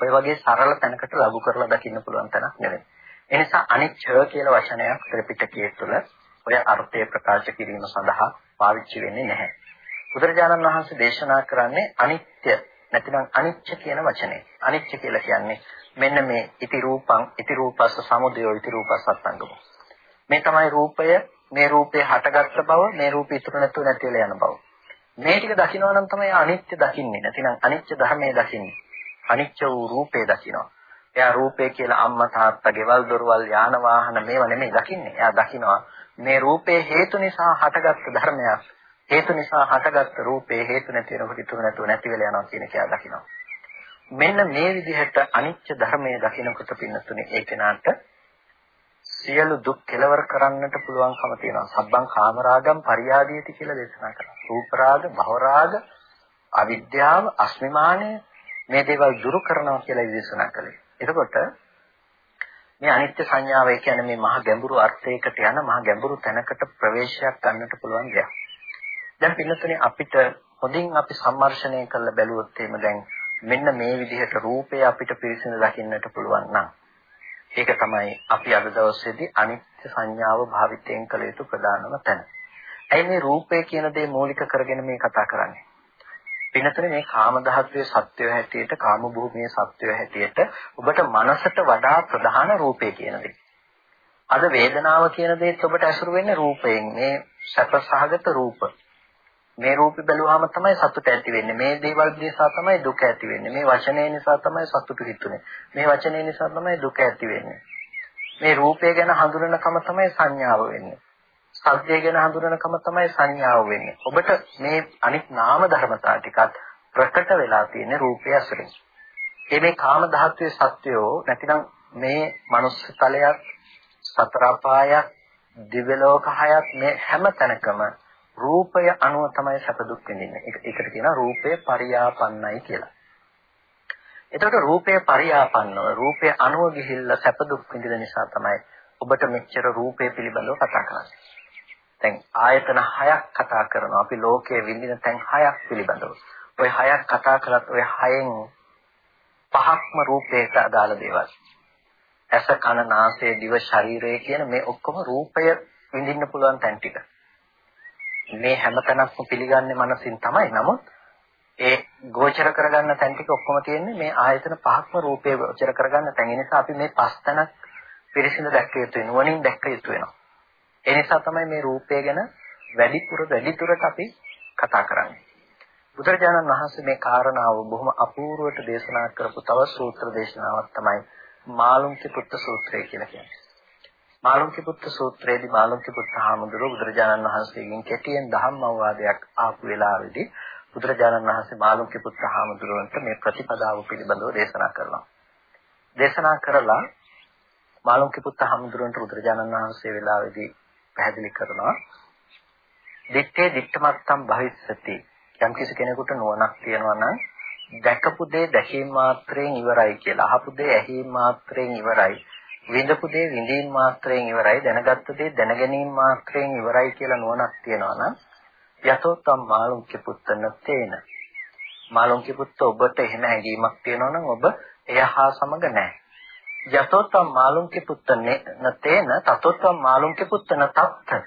ඔය වගේ සරල තැනකට ලබු කරලා දකින්න පුළුවන් තැනක් නෙවෙයි. එනිසා අනිච්චය කියලා වචනයක් ත්‍රිපිටකයේ තුල ඔය අර්ථය ප්‍රකාශ කිරීම සඳහා පාවිච්චි වෙන්නේ නැහැ. බුදුරජාණන් වහන්සේ දේශනා කරන්නේ අනිත්‍ය නැතිනම් අනිච්ච කියන වචනේ. අනිච්ච කියලා කියන්නේ මෙන්න මේ ඉති රූපං ඉති රූපස්ස සමුදයෝ ඉති රූපස්ස අත්ංගම. මේ තමයි රූපය මේ රූපේ හටගත්ත බව මේ රූපය ඉතුරු නැතුව නැති වෙලා යන බව. මේ ටික දකිනවා නම් තමයි අනිත්‍ය දකින්නේ. නැතිනම් අනිත්‍ය ධර්මයේ දකින්නේ. අනිත්‍ය වූ රූපේ දකිනවා. එයා රූපේ කියලා අම්මා තාත්තා ගෙවල් දොරවල් යාන වාහන මේවා නෙමෙයි දකින්නේ. එයා දකිනවා මේ රූපේ හේතු නිසා හටගත්ත ධර්මයක්. හේතු නිසා හටගත්ත රූපේ හේතු නැති වෙනකොට ඉතුරු නැතුව නැති වෙලා යනවා කියන එක එයා දකිනවා. මෙන්න මේ විදිහට අනිත්‍ය ධර්මයේ දකිනකොට පින්නතුනේ ඒ කෙනාට සියලු දුක් කෙලවර කරන්නට පුළුවන්කම තියෙනවා. සබ්බං කාමරාගම් පරියාදීති කියලා දේශනා කරනවා. රූප රාග, භව රාග, අවිද්‍යාව, අස්මිමානය මේ දේවල් දුරු කරනවා කියලා දේශනා කළේ. එතකොට මේ අනිත්‍ය සංඥාව ඒ කියන්නේ මේ මහ ගැඹුරු අර්ථයකට යන මහ ගැඹුරු තැනකට ප්‍රවේශයක් ගන්නට පුළුවන් දෙයක්. දැන් පින්නතුනේ අපිට හොඳින් අපි සම්මර්ෂණය කරලා බැලුවොත් එහෙම දැන් මෙන්න මේ විදිහට රූපය අපිට පිරිසිදු දකින්නට පුළුවන් නම් ඒක තමයි අපි අද දවසේදී අනිත්‍ය සංඥාව භාවිතයෙන් කළ යුතු ප්‍රධානම තැන. ඇයි මේ රූපය කියන දේ මූලික කරගෙන මේ කතා කරන්නේ? පිනතනේ මේ කාම ධාතුවේ සත්‍යය හැටියට කාම භූමියේ සත්‍යය හැටියට ඔබට මනසට වඩා ප්‍රධාන රූපය කියන දේ. අද වේදනාව කියන දේත් ඔබට ඇසුරු වෙන්නේ රූපයෙන්. මේ සැපසහගත රූප. මේ රූපේ බැලුවාම තමයි සතුට ඇති වෙන්නේ. මේ දේවල් නිසා තමයි දුක ඇති වෙන්නේ. මේ වචනේ නිසා තමයි සතුට හිතුනේ. මේ වචනේ නිසා තමයි දුක ඇති වෙන්නේ. මේ රූපය ගැන හඳුනනකම තමයි සංඥාව වෙන්නේ. සත්‍යය ගැන හඳුනනකම තමයි සංඥාව වෙන්නේ. ඔබට මේ අනිත් නාම ධර්මතා ටිකත් ප්‍රකට වෙලා තියෙන රූපය ඇසුරින්. මේ කාම ධාතුවේ සත්‍යෝ නැතිනම් මේ මනුස්ස තලයක් සතර අපායක් දිව්‍ය ලෝක හයක් මේ හැම තැනකම රූපය අනුව තමයි සැප දුක් විඳින්නේ. ඒකට කියනවා රූපය පරියාපන්නයි කියලා. එතකොට රූපය පරියාපන්නව රූපය අනුව ගිහිල්ලා සැප දුක් විඳින නිසා තමයි ඔබට මෙච්චර රූපය පිළිබඳව කතා කරන්නේ. දැන් ආයතන හයක් කතා කරනවා. අපි ලෝකයේ විඳින තැන් හයක් පිළිබඳව. ওই හයක් කතා කළත් ওই හයෙන් පහක්ම රූපයට අදාළ දේවල්. ඇස කන නාසය දිව ශරීරය කියන මේ ඔක්කොම රූපය විඳින්න පුළුවන් තැන් ටික. මේ හැමතැනක්ම පිළිගන්නේ මනසින් තමයි. නමුත් ඒ ගෝචර කරගන්න තැන් ටික ඔක්කොම තියෙන්නේ මේ ආයතන පහක්ම රූපේ ගෝචර කරගන්න තැන්. ඒ නිසා අපි මේ පස් තැනක් පිරිසිදු දැක්ක යුතු වෙනවා. නුවණින් දැක්ක යුතු වෙනවා. ඒ නිසා තමයි මේ රූපය ගැන වැඩිපුර වැඩිදුරට අපි කතා කරන්නේ. බුදුරජාණන් වහන්සේ මේ කාරණාව බොහොම අපූර්වට දේශනා කරපු තව සූත්‍ර දේශනාවක් තමයි මාළුන්ති පුත්ත සූත්‍රය කියලා කියන්නේ. මාළුන්ගේ පුත්‍ර සූත්‍රයේදී මාළුන්ගේ පුත්‍ර හාමුදුරුවෝ බුදුරජාණන් වහන්සේගෙන් කෙටියෙන් දහම් අවවාදයක් ආපු වෙලාවේදී බුදුරජාණන් වහන්සේ මාළුන්ගේ පුත්‍ර හාමුදුරුවන්ට මේ ප්‍රතිපදාව පිළිබඳව දේශනා කරනවා. දේශනා කරලා මාළුන්ගේ පුත්‍ර හාමුදුරුවන්ට බුදුරජාණන් වහන්සේ වෙලාවේදී පැහැදිලි කරනවා. දිත්තේ දිත්තමත්තම් භවිස්සති. යම් කිසි කෙනෙකුට නුවණක් තියෙනවා නම් දැකපු දේ දැකීම මාත්‍රයෙන් ඉවරයි කියලා. අහපු දේ ඇහිීම මාත්‍රයෙන් ඉවරයි. විඳපු දේ විඳීම මාත්‍රයෙන් ඉවරයි. දැනගත්ත දේ දැනගැනීම මාත්‍රයෙන් ඉවරයි කියලා නුවණක් තියෙනවා නම් යතෝත්තම් මාළුන්ගේ පුත්තන තේන. මාළුන්ගේ පුත්ත ඔබට එහෙම හැඟීමක් තියෙනවා නම් ඔබ එය හා සමග නැහැ. යතෝත්තම් මාළුන්ගේ පුත්තන තේන තතෝත්තම් මාළුන්ගේ පුත්තන තත්ත.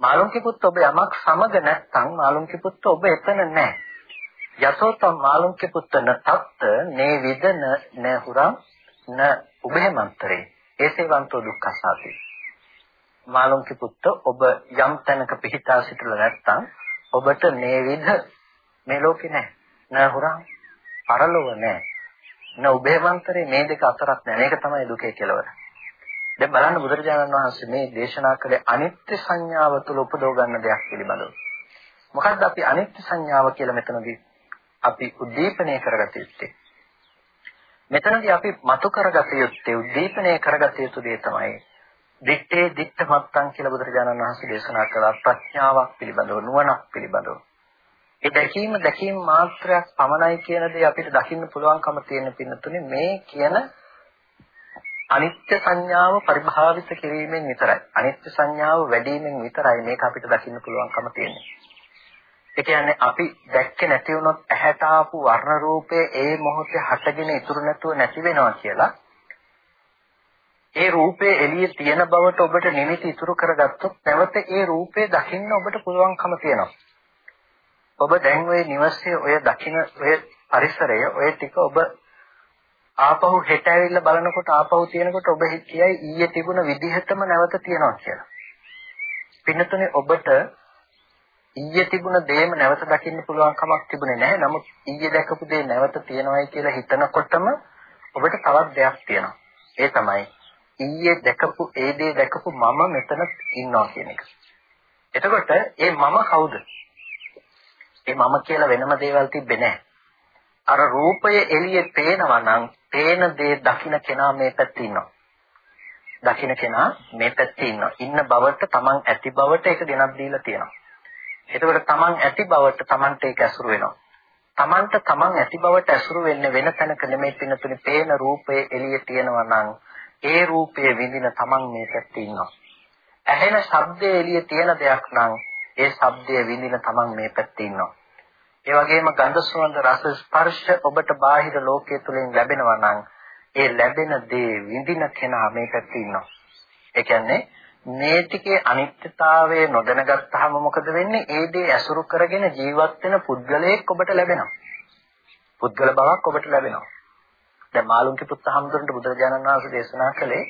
මාළුන්ගේ පුත්ත ඔබ යමක් සමග නැත්නම් මාළුන්ගේ පුත්ත ඔබ එතන නැහැ. යතෝතම් මාළුන්ගේ පුත්තන තත්ත නේ විදන නහුරම් න උභයමන්තරේ ඒසේවන්තෝ දුක්ඛසාති. මාළුන්ගේ පුත්ත ඔබ යම් තැනක පිහිටා සිටලා නැත්නම් ඔබට මේ විද මේ ලෝකේ නැහැ නහුරම් පරලොව නැහැ න උභයමන්තරේ මේ දෙක අතරක් නැහැ මේක තමයි දුකේ කෙලවර. දැන් බලන්න බුදුරජාණන් වහන්සේ මේ දේශනා කළේ අනිත්‍ය සංඥාව තුළ උපදව ගන්න දෙයක් පිළිබඳව. මොකද්ද අපි අනිත්‍ය සංඥාව කියලා මෙතනදී අපි උද්දීපනය කරගත යුත්තේ. මෙතනදී අපි මතු කරගත යුත්තේ උද්දීපනය කරගත යුතු දේ තමයි දිත්තේ දිත්ත මත්තන් කියලා බුදුරජාණන් වහන්සේ දේශනා කළ ප්‍රඥාවක් පිළිබඳව නුවණක් පිළිබඳව. ඒ දැකීම දැකීම මාත්‍රයක් පමණයි කියන දේ අපිට දකින්න පුළුවන්කම තියෙන පින්නතුනේ මේ කියන අනිත්‍ය සංඥාව පරිභාවිත කිරීමෙන් විතරයි. අනිත්‍ය සංඥාව වැඩි වීමෙන් විතරයි මේක අපිට දකින්න පුළුවන්කම තියෙන්නේ. ඒ කියන්නේ අපි දැක්කේ නැති වුණොත් ඇහැට ආපු වර්ණ රූපේ ඒ මොහොතේ හටගෙන ඉතුරු නැතුව නැති වෙනවා කියලා ඒ රූපේ එළියේ තියෙන බවට ඔබට නිමිති ඉතුරු කරගත්තොත් නැවත ඒ රූපේ දකින්න ඔබට පුළුවන්කම තියෙනවා. ඔබ දැන් ওই නිවසේ ඔය දකින්න ඔය පරිසරය ඔය ටික ඔබ ආපහු හෙට ඇවිල්ලා බලනකොට ආපහු තියෙනකොට ඔබ කියයි ඊයේ තිබුණ විදිහටම නැවත තියෙනවා කියලා. පින්නතුනේ ඔබට ඊයේ තිබුණ දේම නැවත දකින්න පුළුවන් කමක් තිබුණේ නැහැ. නමුත් ඊයේ දැකපු දේ නැවත තියෙනවායි කියලා හිතනකොටම ඔබට තවත් දෙයක් තියෙනවා. ඒ තමයි ඊයේ දැකපු ඒ දේ දැකපු මම මෙතන ඉන්නවා කියන එක. එතකොට ඒ මම කවුද? ඒ මම කියලා වෙනම දේවල් තිබ්බේ නැහැ. අර රූපය එළියේ පේනවා නම් පේන දේ දකින්න කෙනා මේ පැත්තේ ඉන්නවා. දකින්න කෙනා මේ පැත්තේ ඉන්නවා. ඉන්න බවට Taman ඇති බවට ඒක ගෙනත් දීලා තියෙනවා. එතකොට Taman ඇති බවට Tamanට ඒක ඇසුරු වෙනවා. Tamanට Taman ඇති බවට ඇසුරු වෙන්නේ වෙන තැනක නෙමෙයි පින්නතුනේ පේන රූපයේ එළියේ තියෙනවා නම් ඒ රූපයේ විඳින Taman මේ පැත්තේ ඉන්නවා. ඇහෙන ශබ්දයේ එළියේ තියෙන දෙයක් නම් ඒ ශබ්දයේ විඳින Taman මේ පැත්තේ ඉන්නවා. ඒ වගේම ගන්ධ සුවඳ රස ස්පර්ශ ඔබට බාහිර ලෝකයේ තුලින් ලැබෙනවා නම් ඒ ලැබෙන දේ විඳින කෙනා මේ පැත්තේ ඉන්නවා. ඒ කියන්නේ මේ ටිකේ අනිත්‍යතාවය නොදැනගත්තාම මොකද වෙන්නේ? ඒ දේ ඇසුරු කරගෙන ජීවත් වෙන පුද්ගලයෙක් ඔබට ලැබෙනවා. පුද්ගල බවක් ඔබට ලැබෙනවා. දැන් මාළුන්ගේ පුත්ත හම්දුරන්ට බුදුරජාණන් වහන්සේ දේශනා කළේ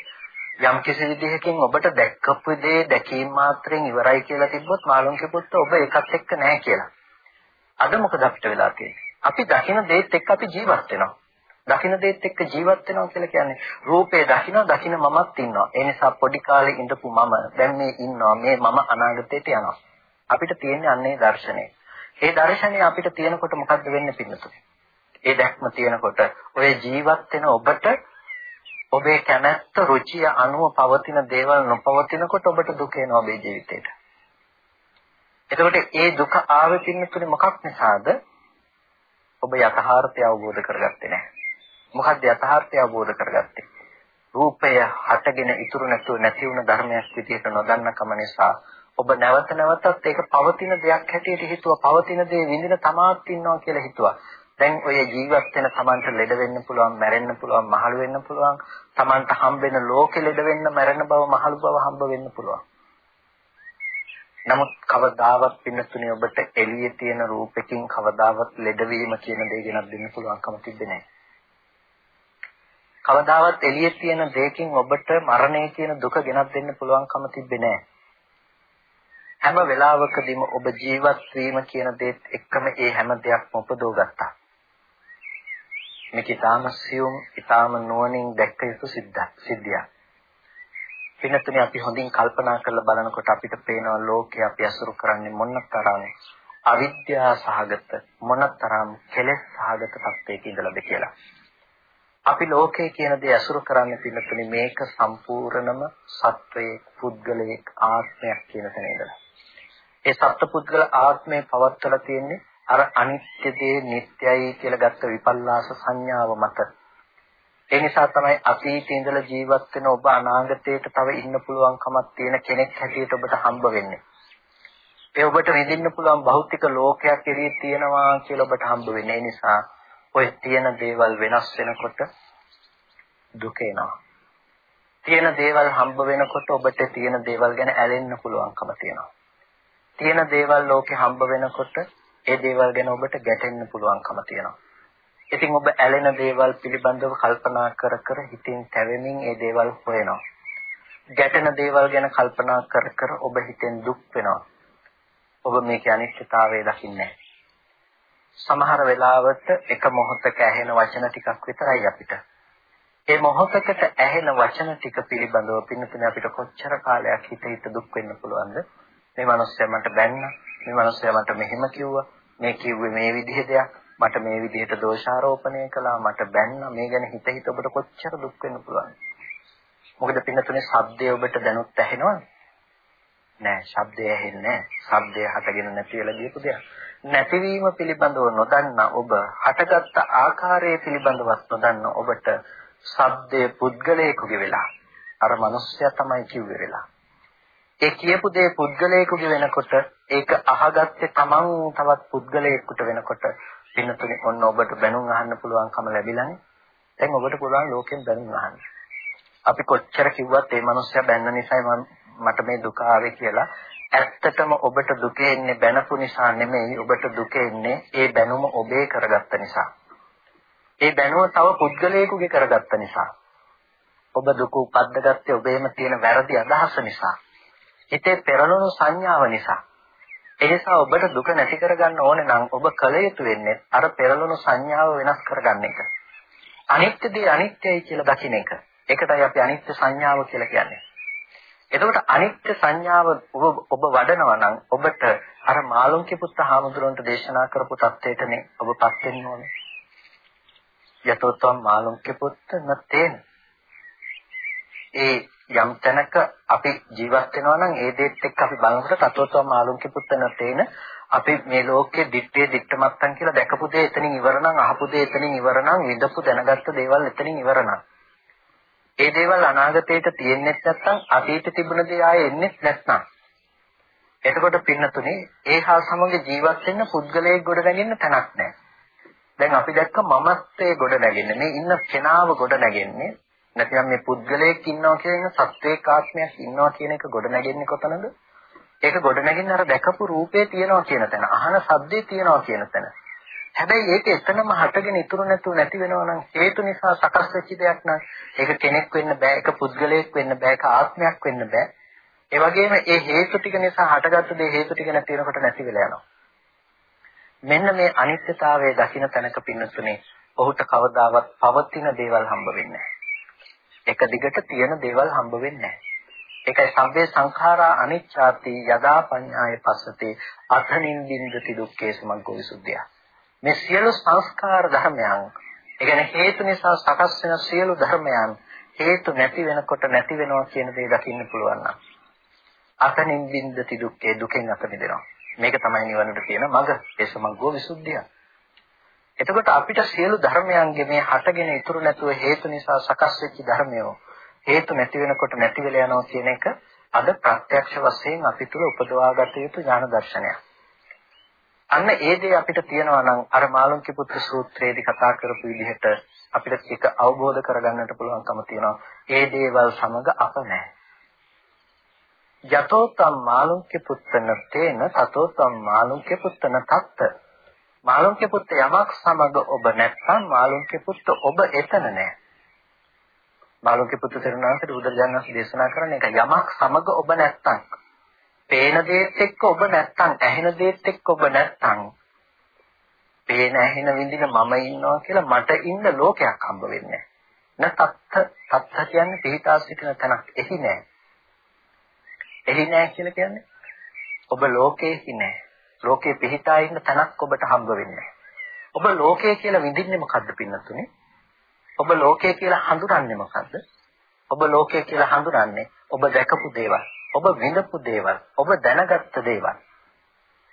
යම් කිසි විදිහකින් ඔබට දැක්කපු දේ දැකීම මාත්‍රෙන් ඉවරයි කියලා තිබ්බොත් මාළුන්ගේ පුත්ත ඔබ ඒකත් එක්ක නැහැ කියලා. අද මොකද අපිට වෙලා තියෙන්නේ? අපි දකින දේත් එක්ක අපි ජීවත් වෙනවා. දකින්න දේත් එක්ක ජීවත් වෙනවා කියලා කියන්නේ රූපේ දකින්න දකින්න මමත් ඉන්නවා. ඒ නිසා පොඩි කාලේ ඉඳපු මම දැන් මේ ඉන්නවා. මේ මම අනාගතයට යනවා. අපිට තියෙන්නේ අන්නේ දර්ශනය. ඒ දර්ශනය අපිට තියෙනකොට මොකද්ද වෙන්නේ පින්නතුනේ? ඒ දැක්ම තියෙනකොට ඔය ජීවත් වෙන ඔබට ඔබේ කැමැත්ත රුචිය අනුව පවතින දේවල් නොපවතිනකොට ඔබට දුක එනවා ඔබේ ජීවිතේට. එතකොට ඒ දුක ආවේ පින්නතුනේ මොකක් නිසාද? ඔබ යථාර්ථය අවබෝධ කරගත්තේ නැහැ. මොකක්ද යථාර්ථය අවබෝධ කරගත්තේ? රූපය හටගෙන ඉතුරු නැතුව නැති වුණ ධර්මයක් විදිහට නොදන්නකම නිසා ඔබ නැවත නැවතත් ඒක පවතින දෙයක් හැටියට හිතුවා පවතින දේ විඳින තමාත් ඉන්නවා කියලා හිතුවා. දැන් ඔය ජීවත් වෙන තමන්ට ලෙඩ වෙන්න පුළුවන්, මැරෙන්න පුළුවන්, මහලු වෙන්න පුළුවන්. තමන්ට හම්බෙන ලෝකෙ ලෙඩ වෙන්න, මැරෙන බව, මහලු බව හම්බ වෙන්න පුළුවන්. නමුත් කවදාවත් පින්නතුනේ ඔබට එළියේ තියෙන රූපකින් කවදාවත් ලෙඩවීම කියන දේ ගැන දෙන්න පුළුවන්කම තිබෙන්නේ නැහැ. කවදාවත් එළියේ තියෙන දෙයකින් ඔබට මරණය කියන දුක ගෙනත් දෙන්න පුළුවන්කම තිබ්බේ නැහැ. හැම වෙලාවකදීම ඔබ ජීවත් වීම කියන දේත් එක්කම ඒ හැම දෙයක්ම උපදව ගත්තා. මේක ඊටාම සියුම් ඊටාම නුවණින් දැක්ක යුතු සිද්ධා සිද්ධියක්. පින්නතුනේ අපි හොඳින් කල්පනා කරලා බලනකොට අපිට පේනවා ලෝකේ අපි අසුරු කරන්නේ මොනතරම් අවිද්‍යා සහගත මොනතරම් කෙලෙස් සහගත තත්ත්වයක ඉඳලාද කියලා. අපි ලෝකේ කියන දේ අසුරු කරන්නේ පින්නතුනේ මේක සම්පූර්ණම සත්වයේ පුද්ගලයේ ආත්මයක් කියන තැන ඉඳලා. ඒ සත්පුද්ගල ආත්මය පවත්වලා තියෙන්නේ අර අනිත්‍ය දේ නිට්ටයයි කියලා ගත්ත විපල්ලාස සංඥාව මත ඒ නිසා තමයි අතීතේ ඉඳලා ජීවත් වෙන ඔබ අනාගතයට තව ඉන්න පුළුවන්කමක් තියෙන කෙනෙක් හැටියට ඔබට හම්බ වෙන්නේ. ඒ ඔබට විඳින්න පුළුවන් භෞතික ලෝකයක් එළියේ තියෙනවා කියලා ඔබට හම්බ වෙන්නේ. ඒ නිසා ඔය තියෙන දේවල් වෙනස් වෙනකොට දුක එනවා. තියෙන දේවල් හම්බ වෙනකොට ඔබට තියෙන දේවල් ගැන ඇලෙන්න පුළුවන්කම තියෙනවා. තියෙන දේවල් ලෝකේ හම්බ වෙනකොට ඒ දේවල් ගැන ඔබට ගැටෙන්න පුළුවන්කම තියෙනවා. ඉතින් ඔබ ඇලෙන දේවල් පිළිබඳව කල්පනා කර කර හිතින් තැවෙමින් ඒ දේවල් හොයනවා. ගැටෙන දේවල් ගැන කල්පනා කර කර ඔබ හිතෙන් දුක් වෙනවා. ඔබ මේකේ අනිත්‍යතාවය දකින්නේ සමහර වෙලාවට එක මොහොතක ඇහෙන වචන ටිකක් විතරයි අපිට. ඒ මොහොතකට ඇහෙන වචන ටික පිළිබඳව පින්නතුනේ අපිට කොච්චර කාලයක් හිත හිත දුක් වෙන්න පුළුවන්ද? මේ මිනිස්සයා මට බැන්න, මේ මිනිස්සයා මට මෙහෙම කිව්වා, මේ කිව්වේ මේ විදිහ දෙයක්. මට මේ විදිහට දෝෂාරෝපණය කළා. මට බැන්න. මේ ගැන හිත හිත ඔබට කොච්චර දුක් වෙන්න පුළුවන්ද? මොකද පින්නතුනේ ශබ්දය ඔබට දැනුත් ඇහෙනවද? නෑ ශබ්දය ඇහෙන්නේ නෑ. ශබ්දය හටගෙන නැති වෙලා ගියපු දෙයක්. නැතිවීම පිළිබඳව නොදන්නා ඔබ හටගත්ත ආකාරය පිළිබඳව නොදන්නා ඔබට ශබ්දයේ පුද්ගලයෙකුගේ වෙලා අර මිනිස්සයා තමයි කිව්වේ වෙලා ඒ කියපු දේ පුද්ගලයෙකුගේ වෙනකොට ඒක අහගත්තේ තමන් තවත් පුද්ගලයෙකුට වෙනකොට පින්නතුනේ ඔන්න ඔබට බැනුම් අහන්න පුළුවන්කම ලැබිලානේ. දැන් ඔබට පුළුවන් ලෝකෙන් බැනුම් අහන්න. අපි කොච්චර කිව්වත් මේ මනුස්සයා බැන්න නිසායි මට මේ දුක ආවේ කියලා ඇත්තටම ඔබට දුක එන්නේ බැනපු නිසා නෙමෙයි ඔබට දුක එන්නේ ඒ බැනුම ඔබේ කරගත්ත නිසා. ඒ බැනුම තව පුද්ගලයෙකුගේ කරගත්ත නිසා. ඔබ දුක උපද්දගත්තේ ඔබේම තියෙන වැරදි අදහස නිසා. හිතේ පෙරළුණු සංඥාව නිසා. එනිසා ඔබට දුක නැති කරගන්න ඕනේ නම් ඔබ කල යුතු වෙන්නේ අර පෙරළුණු සංඥාව වෙනස් කරගන්න එක. අනිත්‍ය දේ අනිත්‍යයි කියලා දකින්න එක. ඒකටයි අපි අනිත්‍ය සංඥාව කියලා කියන්නේ. එතකොට අනිත්‍ය සංඥාව ඔබ ඔබ වඩනවා නම් ඔබට අර මාළුන්ගේ පුත්ත හාමුදුරන්ට දේශනා කරපු தත්වයට මේ ඔබපත් වෙන්න ඕනේ. යතෝත්තම් මාළුන්ගේ පුත්ත නැතේන. ඒ යම් තැනක අපි ජීවත් වෙනවා නම් ඒ දෙත් එක්ක අපි බලනකොට තතෝත්තම් මාළුන්ගේ පුත්ත නැතේන අපි මේ ලෝකයේ දිත්තේ දිත්තමත් タン කියලා දැකපු දේ එතනින් ඉවර නම් අහපු දේ එතනින් ඉවර නම් විඳපු දැනගත්තු දේවල් එතනින් ඉවර නම් ඒ දේවල් අනාගතයට තියෙන්නේ නැත්නම් අතීතේ තිබුණ දේ ආයේ එන්නේ නැත්නම් එතකොට පින්නතුනේ ඒ හා සමග ජීවත් වෙන්න පුද්ගලයෙක් ගොඩ නැගෙන්න තැනක් නැහැ. දැන් අපි දැක්ක මමත්වයේ ගොඩ නැගෙන්නේ මේ ඉන්න කෙනාව ගොඩ නැගෙන්නේ නැතිනම් මේ පුද්ගලයෙක් ඉන්නවා කියන සත්වේක ආත්මයක් ඉන්නවා කියන එක ගොඩ නැගෙන්නේ කොතනද? ඒක ගොඩ නැගින්න අර දැකපු රූපේ තියනවා කියන තැන, අහන ශබ්දේ තියනවා කියන තැන. හැබැයි ඒක එතනම හටගෙන ඉතුරු නැතුව නැති වෙනවා නම් හේතු නිසා සකස් වෙච්ච දෙයක් නම් ඒක කෙනෙක් වෙන්න බෑ, ඒක පුද්ගලයෙක් වෙන්න බෑ, ඒක ආත්මයක් වෙන්න බෑ. ඒ වගේම ඒ හේතු ටික නිසා හටගත්තු දේ හේතු ටික නැති වෙනකොට නැති වෙලා යනවා. මෙන්න මේ අනිත්‍යතාවයේ දකින්න තැනක පින්නතුනේ ඔහුට කවදාවත් පවතින දේවල් හම්බ වෙන්නේ නැහැ. එක දිගට තියෙන දේවල් හම්බ වෙන්නේ නැහැ. ඒකයි සම්බේ සංඛාරා අනිච්ඡාති යදා පඤ්ඤාය පස්සතේ අතනින් බින්දති දුක්ඛේ සමග්ගෝ විසුද්ධිය. මේ සියලු සංස්කාර ධර්මයන්, ඒ කියන්නේ හේතු නිසා සකස් වෙන සියලු ධර්මයන් හේතු නැති වෙනකොට නැති වෙනවා කියන දේ දකින්න පුළුවන් නම් අතනින් බින්දති දුක්ඛේ දුකෙන් අත මිදෙනවා. මේක තමයි නිවනට තියෙන මඟ. ඒ සමග්ගෝ විසුද්ධිය. එතකොට අපිට සියලු ධර්මයන්ගේ මේ හටගෙන ඉතුරු නැතුව හේතු නිසා සකස් වෙච්ච ධර්මය හේතු නැති වෙනකොට නැති වෙලා යනවා කියන එක අද ප්‍රත්‍යක්ෂ වශයෙන් අපි තුල උපදවාගත යුතු ඥාන දර්ශනයක්. අන්න ඒ දේ අපිට තියෙනවා නම් අර මාළුන්ගේ පුත්‍ර සූත්‍රයේදී කතා කරපු විදිහට අපිට ඒක අවබෝධ කරගන්නට පුළුවන්කම තියෙනවා. ඒ දේවල් සමග අප නැහැ. යතෝ තම් මාළුන්ගේ පුත්තන තේන තතෝ තම් මාළුන්ගේ පුත්තන තත්ත මාළුන්ගේ පුත්ත යමක් සමග ඔබ නැත්නම් මාළුන්ගේ පුත්ත ඔබ එතන නැහැ. මාළුන්ගේ පුත්ත තෙරුණාන්සේට බුදුරජාණන් වහන්සේ දේශනා කරන එක යමක් සමග ඔබ නැත්නම් පේන දේත් එක්ක ඔබ නැත්නම් ඇහෙන දේත් එක්ක ඔබ නැත්නම් පේන ඇහෙන විඳින මම ඉන්නවා කියලා මට ඉන්න ලෝකයක් හම්බ වෙන්නේ නැහැ. තත්ත තත්ත කියන්නේ පිහිටා සිටින තැනක් එහි නැහැ. එහි නෑ කියලා කියන්නේ ඔබ ලෝකයේ නෑ. ලෝකේ පිහිටා ඉන්න තැනක් ඔබට හම්බ වෙන්නේ ඔබ ලෝකය කියලා විඳින්නේ මොකද්ද පින්නතුනේ? ඔබ ලෝකය කියලා හඳුනන්නේ මොකද්ද? ඔබ ලෝකය කියලා හඳුනන්නේ ඔබ දැකපු දේවල්, ඔබ විඳපු දේවල්, ඔබ දැනගත්ත දේවල්.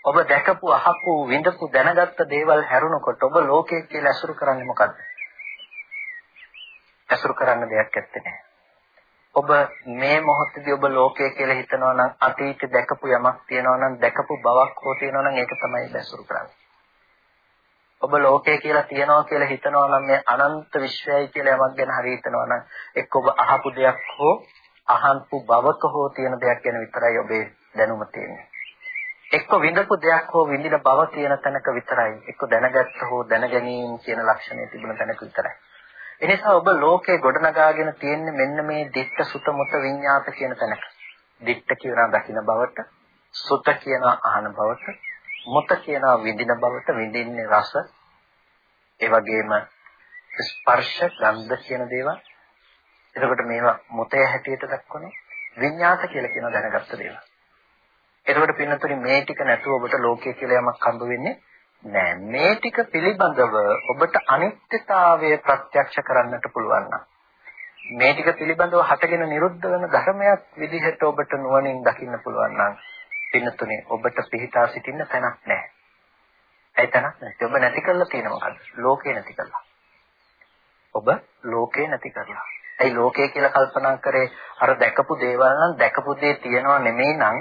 ඔබ දැකපු අහපු විඳපු දැනගත්ත දේවල් හැරුණකොට ඔබ ලෝකය කියලා අසුරු කරන්නේ මොකද්ද? අසුරු කරන්න දෙයක් නැත්තේ. ඔබ මේ මොහොතේදී ඔබ ලෝකය කියලා හිතනවා නම් අතීතේ දැකපු යමක් තියෙනවා නම් දැකපු බවක් හෝ තියෙනවා නම් ඒක තමයි දැසුරු කරන්නේ. ඔබ ලෝකය කියලා තියනවා කියලා හිතනවා නම් මේ අනන්ත විශ්වයයි කියලා යමක් ගැන හරි හිතනවා නම් එක්ක ඔබ අහපු දෙයක් හෝ අහන්පු බවක හෝ තියෙන දෙයක් ගැන විතරයි ඔබේ දැනුම තියෙන්නේ. එක්ක විඳපු දෙයක් හෝ විඳින බව තියෙන තැනක විතරයි. එක්ක දැනගත්ත හෝ දැනගැනීම කියන ලක්ෂණය තිබුණ තැනක විතරයි. එනිසා ඔබ ලෝකේ ගොඩනගාගෙන තියෙන්නේ මෙන්න මේ දිට්ඨ සුත මුත විඤ්ඤාත කියන තැනක. දිට්ඨ කියනවා දකින්න බවට, සුත කියනවා අහන බවට, මුත කියනවා විඳින බවට, විඳින්නේ රස. ඒ වගේම ස්පර්ශ, ගන්ධ කියන දේවල්. එතකොට මේවා මුතේ හැටියට දක්වනවා. විඤ්ඤාත කියලා කියන දැනගත්ත දේවල්. එතකොට පින්නතුනි මේ ටික නැතුව ඔබට ලෝකය කියලා යමක් හම්බ වෙන්නේ නෑ මේ ටික පිළිබඳව ඔබට අනිත්‍යතාවය ප්‍රත්‍යක්ෂ කරන්නට පුළුවන් මේ ටික පිළිබඳව හටගෙන නිරුද්ධ වෙන ධර්මයක් විදිහට ඔබට නුවණින් දකින්න පුළුවන් නම් පින්නතුනේ ඔබට පිහිටා සිටින්න තැනක් නැහැ. ඒ තැනක් නැති. ඔබ නැති කරලා තියෙන මොකද්ද? ලෝකේ නැති කරලා. ඔබ ලෝකේ නැති කරලා. ඒ ලෝකය කියලා කල්පනා කරේ අර දැකපු දේවල් නම් දැකපු දේ තියනවා නෙමෙයි නම්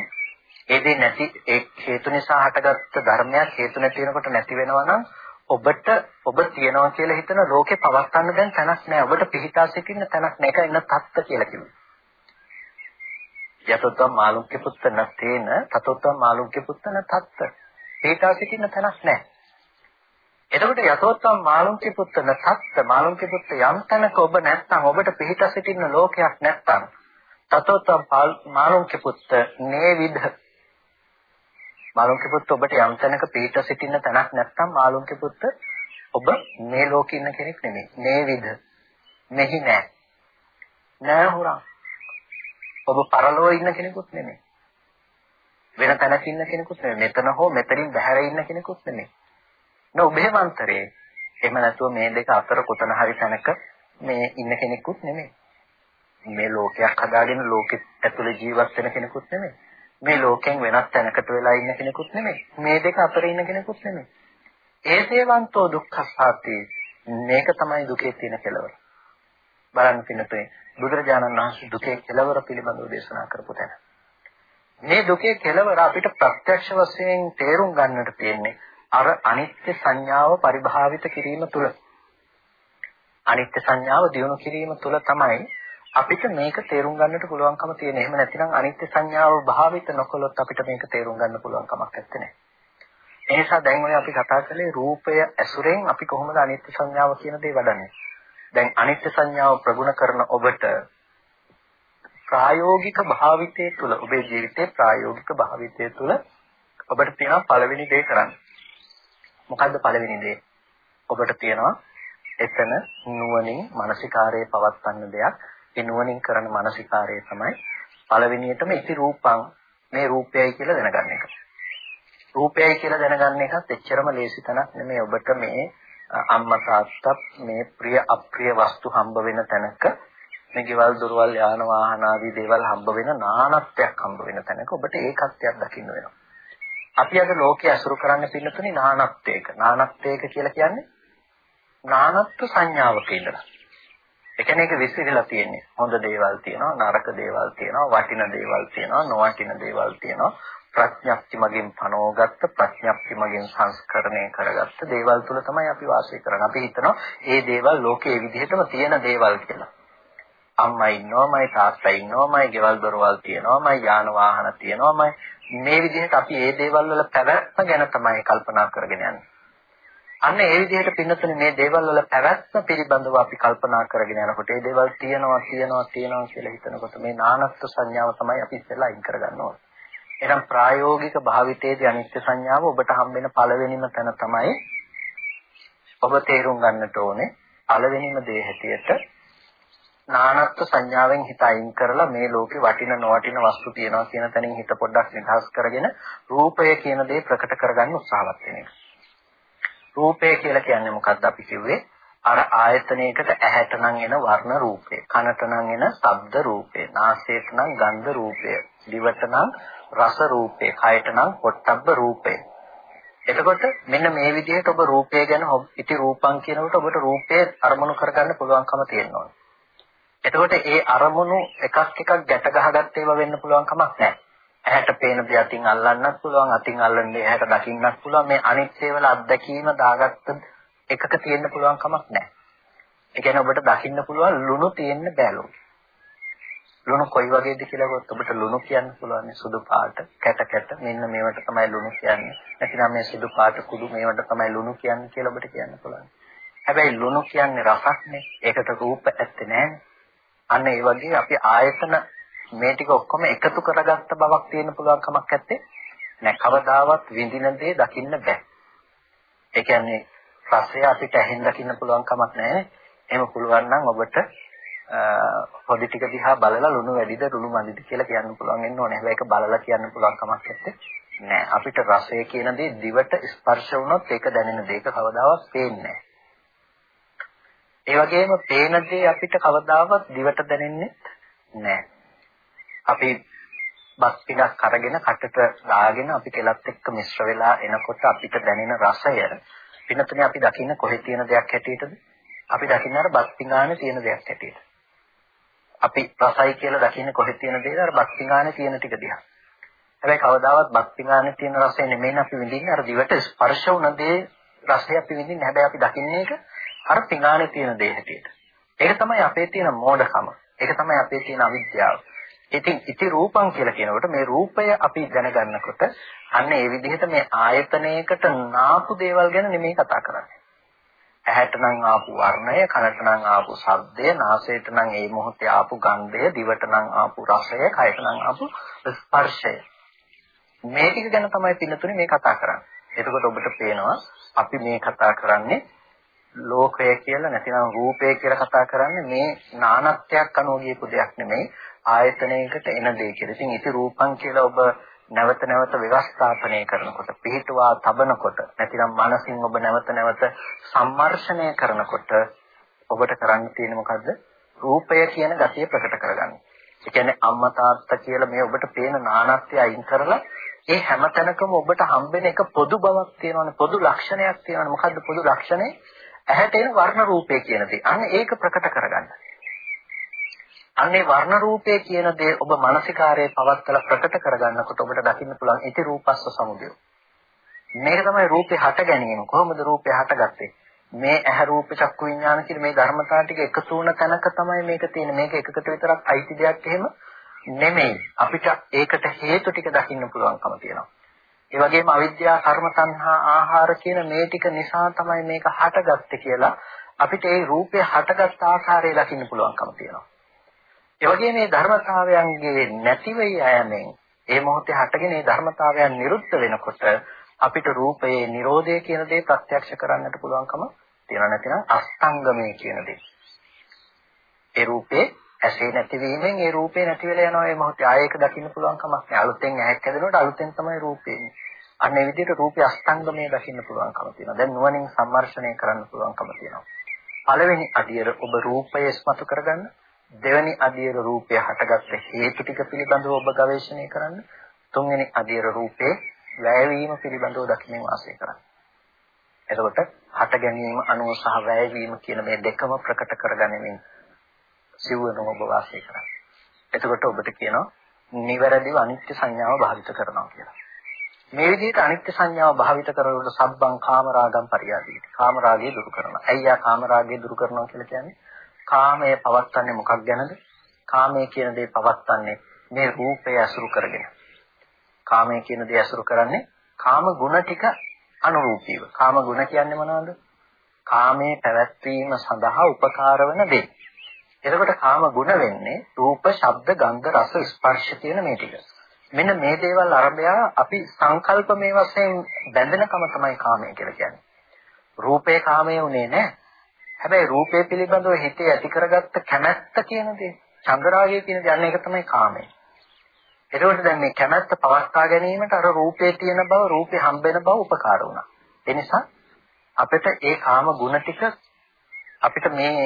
ඒ දේ නැති ඒ හේතු නිසා හටගත්ත ධර්මයක් හේතු නැති වෙනකොට නැති වෙනවා නම් ඔබට ඔබ තියනවා කියලා හිතන ලෝකේ පවස්සන්න දැන් තැනක් නැහැ. ඔබට පිහිටා සිටින්න තැනක් නැහැ. ඒක ඉන්න තත්ත්ව කියලා කිව්වේ. යතොත්තම් මාළුක්‍ය පුත්ත නැතේන තතොත්තම් මාළුක්‍ය පුත්ත නැතත්ත. පිහිටා සිටින්න තැනක් නැහැ. එතකොට යතොත්තම් මාළුක්‍ය පුත්ත නැතත්ත මාළුක්‍ය පුත්ත යම් තැනක ඔබ නැත්නම් ඔබට පිහිටා සිටින්න ලෝකයක් නැත්නම් තතොත්තම් මාළුක්‍ය පුත්ත නේ විද මාළුන්ගේ පුත් ඔබට යම් තැනක පිට සිටින්න තැනක් නැත්නම් මාළුන්ගේ පුත් ඔබ මේ ලෝකේ ඉන්න කෙනෙක් නෙමෙයි. මේ විද මෙහි නෑ. නෑ හොරා. ඔබ පරලෝව ඉන්න කෙනෙකුත් නෙමෙයි. වෙන තැනක ඉන්න කෙනෙකුත් නෙමෙයි. මෙතන හෝ මෙතනින් බැහැර ඉන්න කෙනෙකුත් නෙමෙයි. නෝ ඔබේවන්තරේ. එහෙම නැතුව මේ දෙක අතර කොතන හරි තැනක මේ ඉන්න කෙනෙකුත් නෙමෙයි. මේ ලෝකයක් හදාගෙන ලෝකෙ ඇතුලේ ජීවත් වෙන කෙනෙකුත් නෙමෙයි. මේ ලෝකෙන් වෙනත් තැනකට වෙලා ඉන්න කෙනෙකුත් නෙමෙයි. මේ දෙක අතර ඉන්න කෙනෙකුත් නෙමෙයි. ඒසේවන්තෝ දුක්ඛසාති මේක තමයි දුකේ තියෙන කෙලවර. බලන්න පින්නතේ බුදුරජාණන් වහන්සේ දුකේ කෙලවර පිළිබඳව දේශනා කරපු තැන. මේ දුකේ කෙලවර අපිට ප්‍රත්‍යක්ෂ වශයෙන් තේරුම් ගන්නට තියෙන්නේ අර අනිත්‍ය සංඥාව පරිභාවිත කිරීම තුළ. අනිත්‍ය සංඥාව දියුණු කිරීම තුළ තමයි අපිට මේක තේරුම් ගන්නට පුළුවන්කම තියෙන. එහෙම නැතිනම් අනිත්‍ය සංඥාව භාවිත නොකළොත් අපිට මේක තේරුම් ගන්න පුළුවන් කමක් නැත්තේ. ඒ නිසා දැන් ඔය අපි කතා කළේ රූපය ඇසුරෙන් අපි කොහොමද අනිත්‍ය සංඥාව කියන දේ වඩන්නේ. දැන් අනිත්‍ය සංඥාව ප්‍රගුණ කරන ඔබට ප්‍රායෝගික භාවිතයේ තුල ඔබේ ජීවිතයේ ප්‍රායෝගික භාවිතයේ තුල ඔබට තියෙන පළවෙනි දේ කරන්න. මොකද්ද පළවෙනි දේ? ඔබට තියෙනවා එතන නුවණින් මානසිකාරයේ පවත්වන්න දෙයක් ඒ නුවණින් කරන මානසිකාරය තමයි පළවෙනියටම ඉති රූපං මේ රූපයයි කියලා දැනගන්න එක. රූපයයි කියලා දැනගන්න එකත් එච්චරම ලේසි තැනක් නෙමෙයි ඔබට මේ අම්මා තාත්තා මේ ප්‍රිය අප්‍රිය වස්තු හම්බ වෙන තැනක මේ ගෙවල් දොරවල් යාන වාහන ආදී දේවල් හම්බ වෙන නානත්වයක් හම්බ වෙන තැනක ඔබට ඒකත්වයක් දකින්න වෙනවා. අපි අද ලෝකයේ අසුරු කරන්න පින්නතුනේ නානත්වයක. නානත්වයක කියලා කියන්නේ නානත්ව සංඥාවක ඉඳලා. ඒ කියන්නේ ඒක විසිරලා තියෙන්නේ. හොඳ දේවල් තියෙනවා, නරක දේවල් තියෙනවා, වටින දේවල් තියෙනවා, නොවටින දේවල් තියෙනවා. ප්‍රඥප්ති මගින් පනවගත්ත ප්‍රඥප්ති මගින් සංස්කරණය කරගත්ත දේවල් තුල තමයි අපි වාසය කරන්නේ. අපි හිතනවා මේ දේවල් ලෝකයේ විදිහටම තියෙන දේවල් කියලා. අම්මා ඉන්නවමයි තාත්තා ඉන්නවමයි ගෙවල් දොරවල් තියෙනවමයි යාන වාහන තියෙනවමයි මේ විදිහට අපි මේ දේවල් වල පැවැත්ම ගැන තමයි කල්පනා කරගෙන යන්නේ. අන්න ඒ විදිහට පින්නතුනේ මේ දේවල් වල පැවැත්ම පිළිබඳව අපි කල්පනා කරගෙන යනකොට ඒ දේවල් තියෙනවා තියෙනවා තියෙනවා කියලා හිතනකොට මේ නානත්ව සංඥාව තමයි අපි ඉස්සෙල්ලා අයින් කරගන්න ඕනේ. එහෙනම් ප්‍රායෝගික භාවිතයේදී අනිත්‍ය සංඥාව ඔබට හම්බෙන පළවෙනිම තැන තමයි ඔබ තේරුම් ගන්නට ඕනේ පළවෙනිම දේ හැටියට නානත්ව සංඥාවෙන් හිත අයින් කරලා මේ ලෝකේ වටින නොවටින වස්තු තියෙනවා කියන තැනින් හිත පොඩ්ඩක් නිදහස් කරගෙන රූපය කියන දේ ප්‍රකට කරගන්න උත්සාහවත් වෙන එක. රූපය කියලා කියන්නේ මොකක්ද අපි කිව්වේ? අර ආයතනයකට ඇහැට නම් එන වර්ණ රූපය, කනට නම් එන ශබ්ද රූපය, නාසයට නම් ගන්ධ රූපය, දිවට නම් රස රූපය, කයට නම් පොට්ටබ්බ රූපය. එතකොට මෙන්න මේ විදිහට ඔබ රූපය ගැන ඉති රූපං කියනකොට ඔබට රූපය අරමුණු කරගන්න පුළුවන්කම තියෙනවා. එතකොට ඒ අරමුණු එකක් එකක් ගැට ගහගත්ත ඒවා වෙන්න පුළුවන් කමක් නැහැ. ඇහැට පේන දේ අතින් අල්ලන්නත් පුළුවන්, අතින් අල්ලන්නේ ඇහැට දකින්නත් පුළුවන්. මේ අනිත්‍ය වල අත්දැකීම දාගත්ත එකක තියෙන්න පුළුවන් කමක් නැහැ. ඒ කියන්නේ ඔබට දකින්න පුළුවන් ලුණු තියෙන්න බෑලු. ලුණු කොයි වගේද කියලා ගොත් ඔබට ලුණු කියන්න පුළුවන් සුදු පාට, කැට කැට මෙන්න මේවට තමයි ලුණු කියන්නේ. නැතිනම් මේ සුදු පාට කුඩු මේවට තමයි ලුණු කියන්නේ කියලා ඔබට කියන්න පුළුවන්. හැබැයි ලුණු කියන්නේ රසක්නේ. ඒකට රූප ඇත්තේ නෑනේ. අන්න ඒ වගේ අපි ආයතන මේ ටික ඔක්කොම එකතු කරගත්ත බවක් තියෙන පුළුවන් කමක් නැත්තේ නෑ කවදාවත් විඳින දේ දකින්න බෑ ඒ කියන්නේ රසය අපිට ඇහෙන් දකින්න පුළුවන් කමක් නෑ එහෙම පුළුවන් නම් ඔබට පොඩි ටික දිහා බලලා ලුණු වැඩිද ලුණු මදිද කියලා කියන්න පුළුවන් වෙන්න ඕනේ. හැබැයි ඒක බලලා කියන්න පුළුවන් කමක් නැත්තේ නෑ. අපිට රසය කියන දේ දිවට ස්පර්ශ වුණොත් ඒක දැනෙන දෙයක කවදාවත් පේන්නේ නෑ. ඒ වගේම පේන දේ අපිට කවදාවත් දිවට දැනෙන්නේ නැහැ. අපි බස් ටිකක් අරගෙන කටට දාගෙන අපි කෙලත් එක්ක මිශ්‍ර වෙලා එනකොට අපිට දැනෙන රසය පිනතුනේ අපි දකින්න කොහෙ තියෙන දෙයක් හැටියටද? අපි දකින්න අර බස් පිඟානේ තියෙන දෙයක් හැටියට. අපි රසයි කියලා දකින්නේ කොහෙ තියෙන දේද? අර බස් පිඟානේ තියෙන ටික දිහා. හැබැයි කවදාවත් බස් පිඟානේ තියෙන රසය නෙමෙයි අපි විඳින්නේ අර දිවට ස්පර්ශ වුණ දේ රසය අපි විඳින්නේ. හැබැයි අපි දකින්නේ ඒක අර පිඟානේ තියෙන දේ හැටියට. ඒක තමයි අපේ තියෙන මෝඩකම. ඒක තමයි අපේ තියෙන අවිද්‍යාව. ඉතින් ඉති රූපං කියලා කියනකොට මේ රූපය අපි දැනගන්නකොට අන්න ඒ විදිහට මේ ආයතනයකට නාපු දේවල් ගැන නෙමෙයි කතා කරන්නේ. ඇහැට නම් ආපු වර්ණය, කනට නම් ආපු ශබ්දය, නාසයට නම් ඒ මොහොතේ ආපු ගන්ධය, දිවට නම් ආපු රසය, කයට නම් ආපු ස්පර්ශය. මේ ටික ගැන තමයි පින්නතුනේ මේ කතා කරන්නේ. එතකොට ඔබට පේනවා අපි මේ කතා කරන්නේ ලෝකය කියලා නැතිනම් රූපය කියලා කතා කරන්නේ මේ නානත්වයක් අනුව ගියපු දෙයක් නෙමෙයි ආයතනයකට එන දෙයක් කියලා. ඉතින් ඉති රූපං කියලා ඔබ නැවත නැවත ව්‍යවස්ථාපනය කරනකොට පිහිටුවා තබනකොට නැතිනම් මනසින් ඔබ නැවත නැවත සම්මර්ෂණය කරනකොට ඔබට කරන්න තියෙන්නේ මොකද්ද? රූපය කියන ගතිය ප්‍රකට කරගන්න. ඒ කියන්නේ අම්මා තාත්තා කියලා මේ ඔබට පේන නානත්වය අයින් කරලා ඒ හැම තැනකම ඔබට හම්බෙන එක පොදු බවක් තියෙනවනේ පොදු ලක්ෂණයක් තියෙනවනේ මොකද්ද පොදු ලක්ෂණය? ඇහැට එන වර්ණ රූපය කියන දේ. අන්න ඒක ප්‍රකට කරගන්න. අන්නේ වර්ණ රූපය කියන දේ ඔබ මානසිකාරයේ පවත්තලා ප්‍රකට කරගන්නකොට ඔබට දකින්න පුළුවන් ඉති රූපස්ස සමුදය. මේක තමයි රූපේ හට ගැනීම. කොහොමද රූපය හටගත්තේ? මේ ඇහැ රූප චක්කු විඥාන කියන මේ ධර්මතා ටික එකතු වුණ තැනක තමයි මේක තියෙන්නේ. මේක එකකට විතරක් අයිති දෙයක් එහෙම නෙමෙයි. අපිට ඒකට හේතු ටික දකින්න පුළුවන්කම තියෙනවා. ඒ වගේම අවිද්‍යාව, කර්ම, තණ්හා, ආහාර කියන මේ ටික නිසා තමයි මේක හටගත්තේ කියලා අපිට ඒ රූපය හටගත් ආකාරය දකින්න පුළුවන්කම තියෙනවා. ඒ වගේම මේ ධර්මතාවයන්ගේ නැතිව යෑමෙන් ඒ මොහොතේ හටගෙන මේ ධර්මතාවයන් නිරුද්ධ වෙනකොට අපිට රූපයේ Nirodha කියන දේ ප්‍රත්‍යක්ෂ කරන්නට පුළුවන්කම තියෙනවා නැතිනම් අස්තංගමය කියන දේ. ඒ රූපේ ඇසේ නැතිවීමෙන් ඒ රූපේ නැති වෙලා යනවා ඒ මොහොතේ ආයෙක දකින්න පුළුවන් කමක් නැහැ. අලුතෙන් ඇහැක් හැදෙනකොට අලුතෙන් තමයි රූපේ එන්නේ. අන්න ඒ විදිහට රූපේ අස්තංගමයේ දකින්න පුළුවන්කම තියෙනවා. දැන් නුවණින් සම්මර්ෂණය කරන්න පුළුවන්කම තියෙනවා. පළවෙනි අදියර ඔබ රූපය ස්මතු කරගන්න. දෙවෙනි අදියර රූපය හටගත්ත හේතු ටික පිළිබඳව ඔබ ගවේෂණය කරන්න. තුන්වෙනි අදියර රූපේ වැයවීම පිළිබඳව දකින්න වාසය කරන්න. එතකොට හට ගැනීම අනුව සහ වැයවීම කියන මේ දෙකම ප්‍රකට කරගැනීමෙන් සිව්වනම ඔබ වාසය කරන්නේ. එතකොට ඔබට කියනවා නිවැරදිව අනිත්‍ය සංඥාව භාවිත කරනවා කියලා. මේ විදිහට අනිත්‍ය සංඥාව භාවිත කරනකොට සබ්බං කාමරාගම් පරියාදීති. කාමරාගය දුරු කරනවා. අයියා කාමරාගය දුරු කරනවා කියලා කියන්නේ කාමය පවත්න්නේ මොකක් ගැනද? කාමය කියන දේ පවත්න්නේ මේ රූපය අසුරු කරගෙන. කාමය කියන දේ අසුරු කරන්නේ කාම ගුණ ටික අනුරූපීව. කාම ගුණ කියන්නේ මොනවද? කාමයේ පැවැත්වීම සඳහා උපකාර වන දේ. එතකොට කාම ගුණ වෙන්නේ රූප, ශබ්ද, ගන්ධ, රස, ස්පර්ශ කියන මේ ටික. මෙන්න මේ දේවල් අරබය අපි සංකල්ප මේ වශයෙන් බැඳෙනකම තමයි කාමය කියලා කියන්නේ. රූපේ කාමයේ උනේ නැහැ. හැබැයි රූපය පිළිබඳව හිතේ ඇති කරගත්ත කැමැත්ත කියන දේ, චන්දරාගය කියන දේ අන්න ඒක තමයි කාමය. එතකොට දැන් මේ කැමැත්ත පවත්වා ගැනීමට අර රූපේ තියෙන බව, රූපේ හම්බෙන බව උපකාර වුණා. ඒ නිසා අපිට ඒ කාම ගුණ ටික අපිට මේ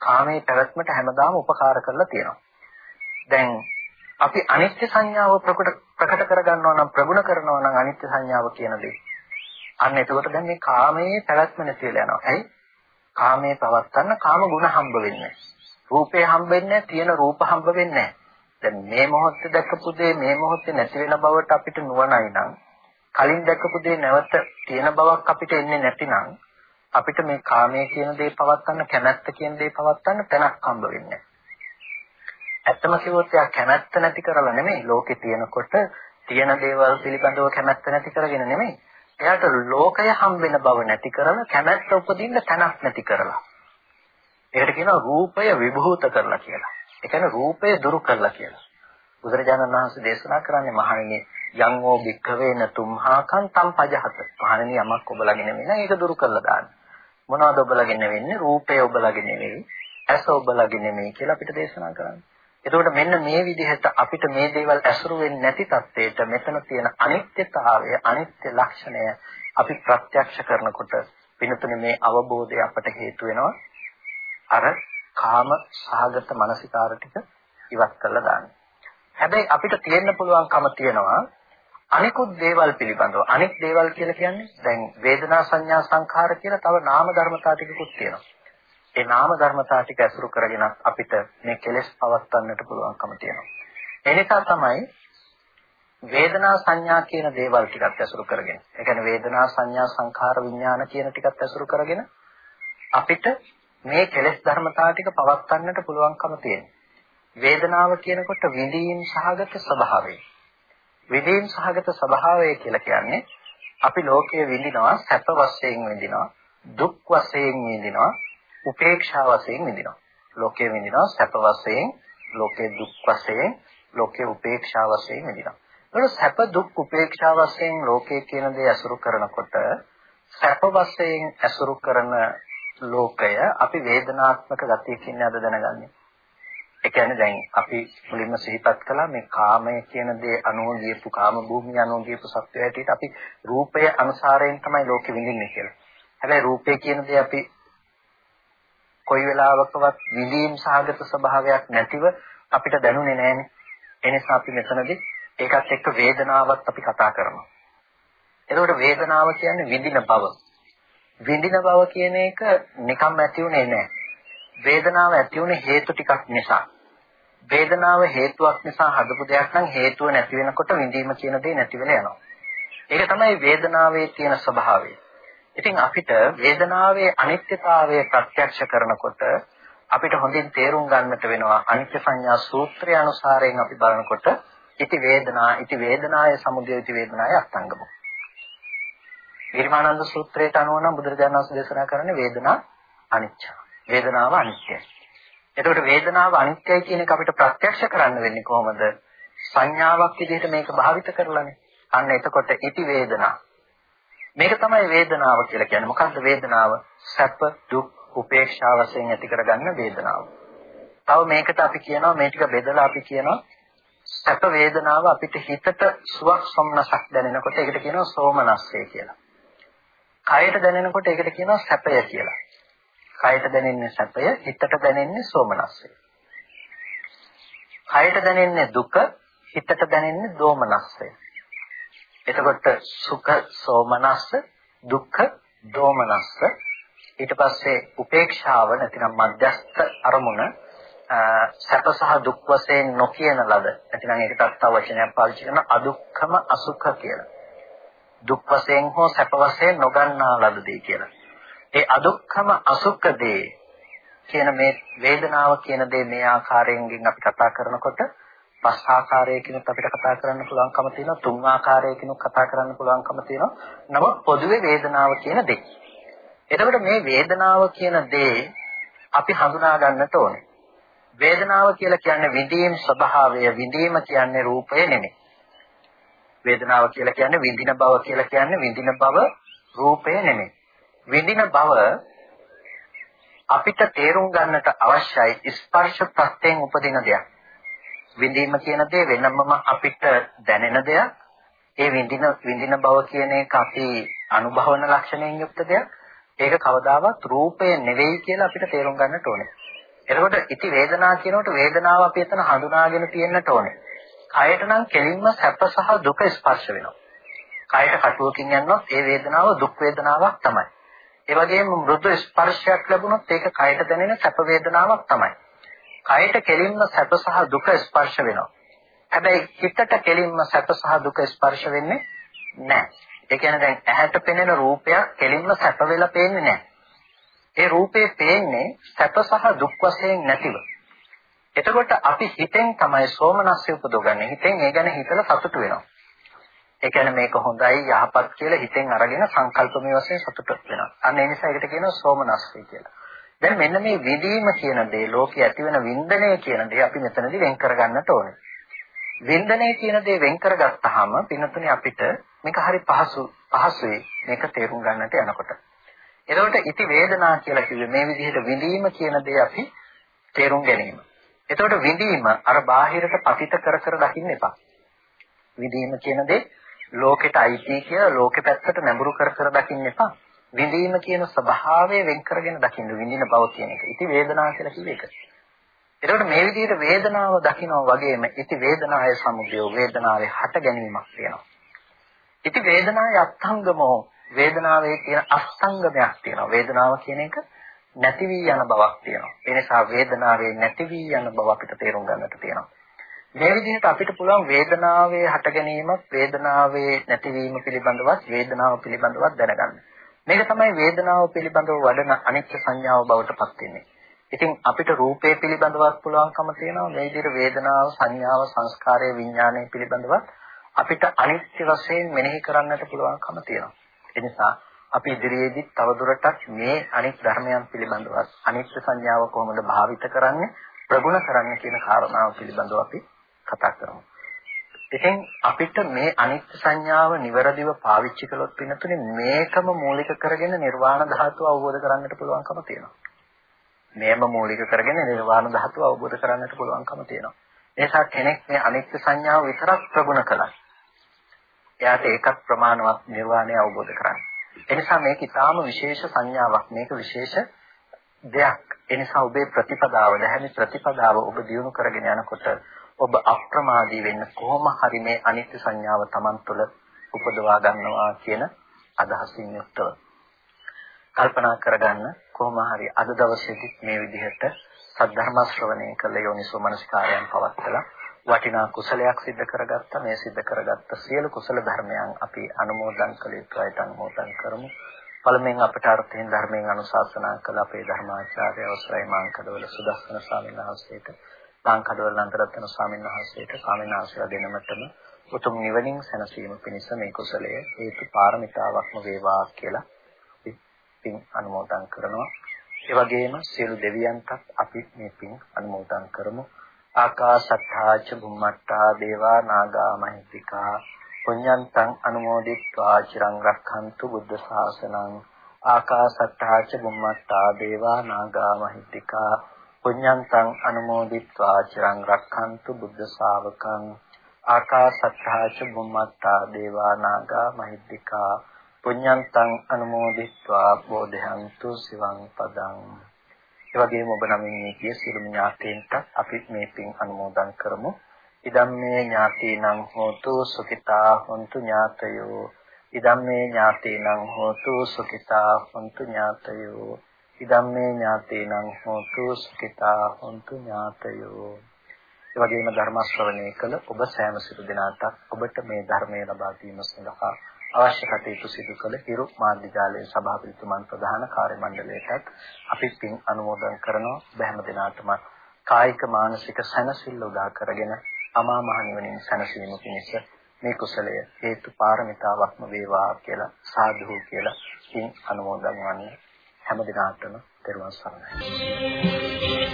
කාමයේ පැවැත්මට හැමදාම උපකාර කරලා තියෙනවා. දැන් අපි අනිත්‍ය සංඥාව ප්‍රකට ප්‍රකට කරගන්නවා නම් ප්‍රගුණ කරනවා නම් අනිත්‍ය සංඥාව කියන දේ. අන්න එතකොට දැන් මේ කාමයේ පැවැත්ම නැති වෙලා යනවා. ඇයි? කාමයේ පවත්තන්න කාම ගුණ හම්බ වෙන්නේ. රූපේ හම්බෙන්නේ තියෙන රූප හම්බ වෙන්නේ දැන් මේ මොහොතේ දැකපු දේ මේ මොහොතේ නැති වෙන බවට අපිට නුවණයි නම් කලින් දැකපු දේ නැවත තියෙන බවක් අපිට එන්නේ නැතිනම් අපිට මේ කාමයේ කියන දේ පවත්තන්න කැමැත්ත කියන දේ පවත්තන්න තැනක් හම්බ වෙන්නේ ඇත්තම කිව්වොත් එයා කැමැත්ත නැති කරලා නෙමෙයි ලෝකේ තියෙනකොට තියෙන දේවල් පිළිබඳව කැමැත්ත නැති කරගෙන නෙමෙයි. එයාට ලෝකය හම්බෙන බව නැති කරලා කැමැත්ත උපදින්න තැනක් නැති කරලා. ඒකට කියනවා රූපය විභූත කරලා කියලා. ඒ කියන්නේ රූපය දුරු කරලා කියලා. බුදුරජාණන් වහන්සේ දේශනා කරන්නේ මහණෙනි යං ඕ භික්ඛවේන තුම්හාකං තම් පජහත. මහණෙනි යමක් ඔබලගෙන වෙන ඒක දුරු කරලා දාන්න. මොනවද ඔබලගෙන වෙන්නේ? රූපය ඔබලගෙන නෙවෙයි. ඇස ඔබලගෙන නෙවෙයි කියලා අපිට දේශනා කරන්නේ. එතකොට මෙන්න මේ විදිහට අපිට මේ දේවල් ඇසුරු වෙන්නේ නැති තත්ත්වයට මෙතන තියෙන අනිත්‍යතාවය අනිත්‍ය ලක්ෂණය අපි ප්‍රත්‍යක්ෂ කරනකොට වෙනතුනේ මේ අවබෝධය අපට හේතු වෙනවා අර කාම සහගත මානසිකාර ටික ඉවත් කරලා දාන්න. හැබැයි අපිට තියෙන්න පුළුවන්කම තියෙනවා අනිකුත් දේවල් පිළිබඳව අනික් දේවල් කියලා කියන්නේ දැන් වේදනා සංඥා සංඛාර කියලා තව නාම ධර්මතා ටිකකුත් තියෙනවා. ඒ නාම ධර්මතා ටික ඇසුරු කරගෙන අපිට මේ කෙලෙස් පවත්වන්නට පුළුවන්කම තියෙනවා. ඒ නිසා තමයි වේදනා සංඥා කියන දේවල් ටිකත් ඇසුරු කරගෙන. ඒ කියන්නේ වේදනා සංඥා සංඛාර විඥාන කියන ටිකත් ඇසුරු කරගෙන අපිට මේ කෙලෙස් ධර්මතා ටික පවත්වන්නට පුළුවන්කම තියෙනවා. වේදනාව කියනකොට විඳීම් සහගත ස්වභාවය. විඳීම් සහගත ස්වභාවය කියලා කියන්නේ අපි ලෝකයේ විඳිනවා සැප වශයෙන් විඳිනවා දුක් වශයෙන් විඳිනවා උපේක්ෂා වශයෙන් විඳිනවා. ලෝකයේ විඳිනවා සැප වශයෙන්, ලෝකයේ දුක් වශයෙන්, ලෝකයේ උපේක්ෂා වශයෙන් විඳිනවා. ඒක සැප දුක් උපේක්ෂා වශයෙන් ලෝකයේ කියන දේ අසුරු කරනකොට සැප වශයෙන් අසුරු කරන ලෝකය අපි වේදනාත්මක ගතියකින් අද දැනගන්නේ. ඒ කියන්නේ දැන් අපි මුලින්ම සිහිපත් කළා මේ කාමය කියන දේ අනුව ගියපු කාම භූමිය අනුව ගියපු සත්‍යය හැටියට අපි රූපය අනුසාරයෙන් තමයි ලෝකෙ විඳින්නේ කියලා. හැබැයි රූපය කියන දේ අපි කොයි වෙලාවකවත් විඳීම් සාගත ස්වභාවයක් නැතිව අපිට දැනුනේ නැහැනේ. ඒ නිසා අපි මෙතනදී ඒකත් එක්ක වේදනාවත් අපි කතා කරනවා. එතකොට වේදනාව කියන්නේ විඳින බව. විඳින බව කියන එක නිකම්ම ඇති උනේ නැහැ. වේදනාව ඇති උනේ හේතු ටිකක් නිසා. වේදනාව හේතුවක් නිසා හදපු දෙයක් නම් හේතුව නැති වෙනකොට විඳීම කියන දේ නැති වෙලා යනවා. ඒක තමයි වේදනාවේ තියෙන ස්වභාවය. ඉතින් අපිට වේදනාවේ අනිත්‍යතාවය ප්‍රත්‍යක්ෂ කරනකොට අපිට හොඳින් තේරුම් ගන්නට වෙනවා අනිත්‍ය සංඥා සූත්‍රය අනුසාරයෙන් අපි බලනකොට ඉති වේදනා ඉති වේදනාය සමුදය ඉති වේදනාය අස්තංගම. නිර්මානන්ද සූත්‍රයට අනුව නම් බුදුරජාණන් වහන්සේ දේශනා කරන්නේ වේදනා අනිත්‍ය. වේදනාව අනිත්‍යයි. එතකොට වේදනාව අනිත්‍යයි කියන එක අපිට ප්‍රත්‍යක්ෂ කරන්න වෙන්නේ කොහොමද? සංඥාවක් විදිහට මේක භාවිත කරලානේ. අන්න එතකොට ඉති වේදනා මේක තමයි වේදනාව කියලා කියන්නේ. මොකක්ද වේදනාව? සැප, දුක්, උපේක්ෂා වශයෙන් ඇති කරගන්න වේදනාව. තව මේකට අපි කියනවා මේ ටික බෙදලා අපි කියනවා සැප වේදනාව අපිට හිතට සුවක් සොම්නසක් දැනෙනකොට ඒකට කියනවා සෝමනස්සය කියලා. කයට දැනෙනකොට ඒකට කියනවා සැපය කියලා. කයට දැනෙන්නේ සැපය, හිතට දැනෙන්නේ සෝමනස්සය. කයට දැනෙන්නේ දුක, හිතට දැනෙන්නේ දෝමනස්සය. එතකොට සුඛ සෝමනස්ස දුක්ඛ දෝමනස්ස ඊට පස්සේ උපේක්ෂාව නැතිනම් මධ්‍යස්ථ අරමුණ සැප සහ දුක් වශයෙන් නොකියන ලද නැතිනම් ඒකටත් තව වචනයක් පාවිච්චි කරන අදුක්ඛම අසුඛ කියලා. දුක් වශයෙන් හෝ සැප වශයෙන් නොගන්නා ලද දේ කියලා. ඒ අදුක්ඛම අසුඛ දේ කියන මේ වේදනාව කියන දේ මේ ආකාරයෙන් අපි කතා කරනකොට පස් ආකාරයකිනුත් අපිට කතා කරන්න පුළුවන්කම තියෙනවා තුන් ආකාරයකිනුත් කතා කරන්න පුළුවන්කම තියෙනවා නමුත් පොදුවේ වේදනාව කියන දේ. එතකොට මේ වේදනාව කියන දේ අපි හඳුනා ගන්නට ඕනේ. වේදනාව කියලා කියන්නේ විඳීම් ස්වභාවය විඳීම කියන්නේ රූපය නෙමෙයි. වේදනාව කියලා කියන්නේ විඳින බව කියලා කියන්නේ විඳින බව රූපය නෙමෙයි. විඳින බව අපිට තේරුම් ගන්නට අවශ්‍යයි ස්පර්ශ ප්‍රත්‍යයෙන් උපදින දෙයක්. විඳීම කියන දේ වෙනමම අපිට දැනෙන දෙයක්. ඒ විඳින විඳින බව කියන එක අපි අනුභවන ලක්ෂණයෙන් යුක්ත දෙයක්. ඒක කවදාවත් රූපය නෙවෙයි කියලා අපිට තේරුම් ගන්නට ඕනේ. එතකොට ඉති වේදනා කියනකොට වේදනාව අපි එතන හඳුනාගෙන තියෙන්නට ඕනේ. කයට නම් කෙලින්ම සැප සහ දුක ස්පර්ශ වෙනවා. කයට කටුවකින් යනොත් ඒ වේදනාව දුක් වේදනාවක් තමයි. ඒ වගේම මෘදු ස්පර්ශයක් ලැබුණොත් ඒක කයට දැනෙන සැප වේදනාවක් තමයි. කයට කෙලින්ම සැප සහ දුක ස්පර්ශ වෙනවා. හැබැයි හිතට කෙලින්ම සැප සහ දුක ස්පර්ශ වෙන්නේ නැහැ. ඒ කියන්නේ දැන් ඇහැට පෙනෙන රූපයක් කෙලින්ම සැප වෙලා පේන්නේ නැහැ. ඒ රූපේ පේන්නේ සැප සහ දුක් වශයෙන් නැතිව. එතකොට අපි හිතෙන් තමයි සෝමනස්ය උපදවගන්නේ. හිතෙන් ඒ ගැන හිතලා සතුටු වෙනවා. ඒ කියන්නේ මේක හොඳයි යහපත් කියලා හිතෙන් අරගෙන සංකල්පමය වශයෙන් සතුට වෙනවා. අන්න ඒ නිසා ඒකට කියනවා සෝමනස්සය කියලා. දැන් මෙන්න මේ විදීම කියන දේ ලෝකයේ ඇතිවන වින්දනය කියන දේ අපි මෙතනදී වෙන් කරගන්නට ඕනේ. වින්දනය කියන දේ වෙන් කරගත්තාම පින්නතුනේ අපිට මේක හරි පහසු පහසුයි මේක තේරුම් ගන්නට යනකොට. එතකොට ඉති වේදනා කියලා කිව්වේ මේ විදිහට විඳීම කියන දේ අපි තේරුම් ගැනීම. එතකොට විඳීම අර බාහිරට පතිත කර කර දකින්න එපා. විඳීම කියන දේ ලෝකෙට අයිති කියලා ලෝකෙ පැත්තට නැඹුරු කර කර දකින්න එපා. විඳීම කියන ස්වභාවය වෙන් කරගෙන දකින්න විඳින බව කියන එක. ඉති වේදනාව කියලා කිව්ව එක. එතකොට මේ විදිහට වේදනාව දකිනවා වගේම ඉති වේදනාවේ සමුදය වේදනාවේ හට ගැනීමක් තියෙනවා. ඉති වේදනාවේ අත්ංගමෝ වේදනාවේ තියෙන අස්තංගමයක් තියෙනවා. වේදනාව කියන එක නැති වී යන බවක් තියෙනවා. ඒ නිසා වේදනාවේ නැති වී යන බව අපිට තේරුම් ගන්නට තියෙනවා. මේ විදිහට අපිට පුළුවන් වේදනාවේ හට ගැනීමත් වේදනාවේ නැතිවීම පිළිබඳවත් වේදනාව පිළිබඳවත් දැනගන්න. මේක තමයි වේදනාව පිළිබඳව වඩන අනිත්‍ය සංඥාව බවට පත් වෙන්නේ. ඉතින් අපිට රූපේ පිළිබඳවත් පුළුවන්කම තියෙනවා මේ විදිහට වේදනාව සංඥාව සංස්කාරය විඥානය පිළිබඳවත් අපිට අනිත්‍ය වශයෙන් මෙනෙහි කරන්නට පුළුවන්කම තියෙනවා. ඒ නිසා අපි ඉදිරියේදී තවදුරටත් මේ අනිත් ධර්මයන් පිළිබඳවත් අනිත්‍ය සංඥාව කොහොමද භාවිත කරන්නේ ප්‍රගුණ කරන්නේ කියන කාරණාව පිළිබඳව අපි කතා කරමු. ඉතින් අපිට මේ අනිත්‍ය සංඥාව નિවරදිව පාවිච්චි කළොත් පින්නතුනේ මේකම මූලික කරගෙන නිර්වාණ ධාතුව අවබෝධ කරගන්නට පුළුවන්කම තියෙනවා. මේම මූලික කරගෙන නිර්වාණ ධාතුව අවබෝධ කරගන්නට පුළුවන්කම තියෙනවා. එනිසා කෙනෙක් මේ අනිත්‍ය සංඥාව විතරක් ප්‍රගුණ කළා. එයාට ඒකත් ප්‍රමාණවත් නිර්වාණය අවබෝධ කරගන්න. එනිසා මේක ඊටාම විශේෂ සංඥාවක්. මේක විශේෂ දෙයක්. එනිසා ඔබේ ප්‍රතිපදාව, දැහැමි ප්‍රතිපදාව ඔබ දියුණු කරගෙන යනකොට ඔබ අප්‍රමාදී වෙන්න කොහොම හරි මේ අනිත්‍ය සංඥාව Taman තුළ උපදවා ගන්නවා කියන අදහසින් යුක්තව. කල්පනා කරගන්න කොහොම හරි අද දවසේදී මේ විදිහට සද්ධර්ම ශ්‍රවණය කළ යෝනිසෝ මනස්කාරයන් පවත්තලා වටිනා කුසලයක් සිද්ධ කරගත්තා මේ සිද්ධ කරගත්ත සියලු කුසල ධර්මයන් අපි අනුමෝදන් කළ යුතුයිට අනුමෝදන් කරමු. පළමුවෙන් අපට අර්ථයෙන් ධර්මයෙන් අනුශාසනා කළ අපේ ධර්මාචාර්ය අවසරයි මාංකඩවල සුදස්සන ස්වාමීන් වහන්සේට ලාංකඩවල නන්දරත්න ස්වාමීන් වහන්සේට ස්වාමීන් වහන්සේලා දෙනමතම උතුම් නිවනින් සැනසීම පිණිස මේ කුසලය හේතු පාරමිතාවක්ම වේවා කියලා අපි පින් අනුමෝදන් කරනවා. ඒ වගේම සියලු දෙවියන්ටත් අපි මේ පින් අනුමෝදන් කරමු. ආකාශත්තාච බුම්මත්තා දේවා නාග මහිත්‍තිකා පුඤ්ඤන්තං අනුමෝදිත්වා චිරං රක්ඛන්තු බුද්ධ ශාසනං ආකාශත්තාච බුම්මත්තා දේවා නාග මහිත්‍තිකා පුඤ්ඤන්තං අනුමෝදිත්වා චිරං රක්ඛන්තු බුද්ධ ශාවකං ආකාසත්තා ච බුම්මත්තා දේවා නාග මහිද්దికා පුඤ්ඤන්තං අනුමෝදිත්වා බෝධයන්තු සිවං පදං. ඒ වගේම ඔබ නමින් මේ කිය සියලු ඥාතීන්ට අපි මේ පින් අනුමෝදන් කරමු. ඉදම්මේ ඥාතීනං හෝතු සුඛිතා හොන්තු ඥාතයෝ. ඉදම්මේ ඥාතීනං හෝතු සුඛිතා හොන්තු ඥාතයෝ. ඉදම්මේ ඥාතේනං හෝතු සුඛිතා හොන්තු ඥාතයෝ. ඒ වගේම ධර්ම ශ්‍රවණය කළ ඔබ සෑම සිළු දෙනාට ඔබට මේ ධර්මය ලබා දීම සඳහා අවශ්‍ය කටයුතු සිදු කළ හිරු මාධ්‍යාලයේ සභාපතිතුමන් ප්‍රධාන කාර්ය මණ්ඩලයටත් අපි පින් අනුමෝදන් කරනවා. බැහැම දිනාටම කායික මානසික සැනසෙල්ල උදා කරගෙන අමා මහ නිවනින් සැනසීම පිණිස මේ කුසලය හේතු පාරමිතාවක්ම වේවා කියලා සාදු කියලා පින් අනුමෝදන් වන්නේ හැම දිනාටම තෙරුවන් සරණයි.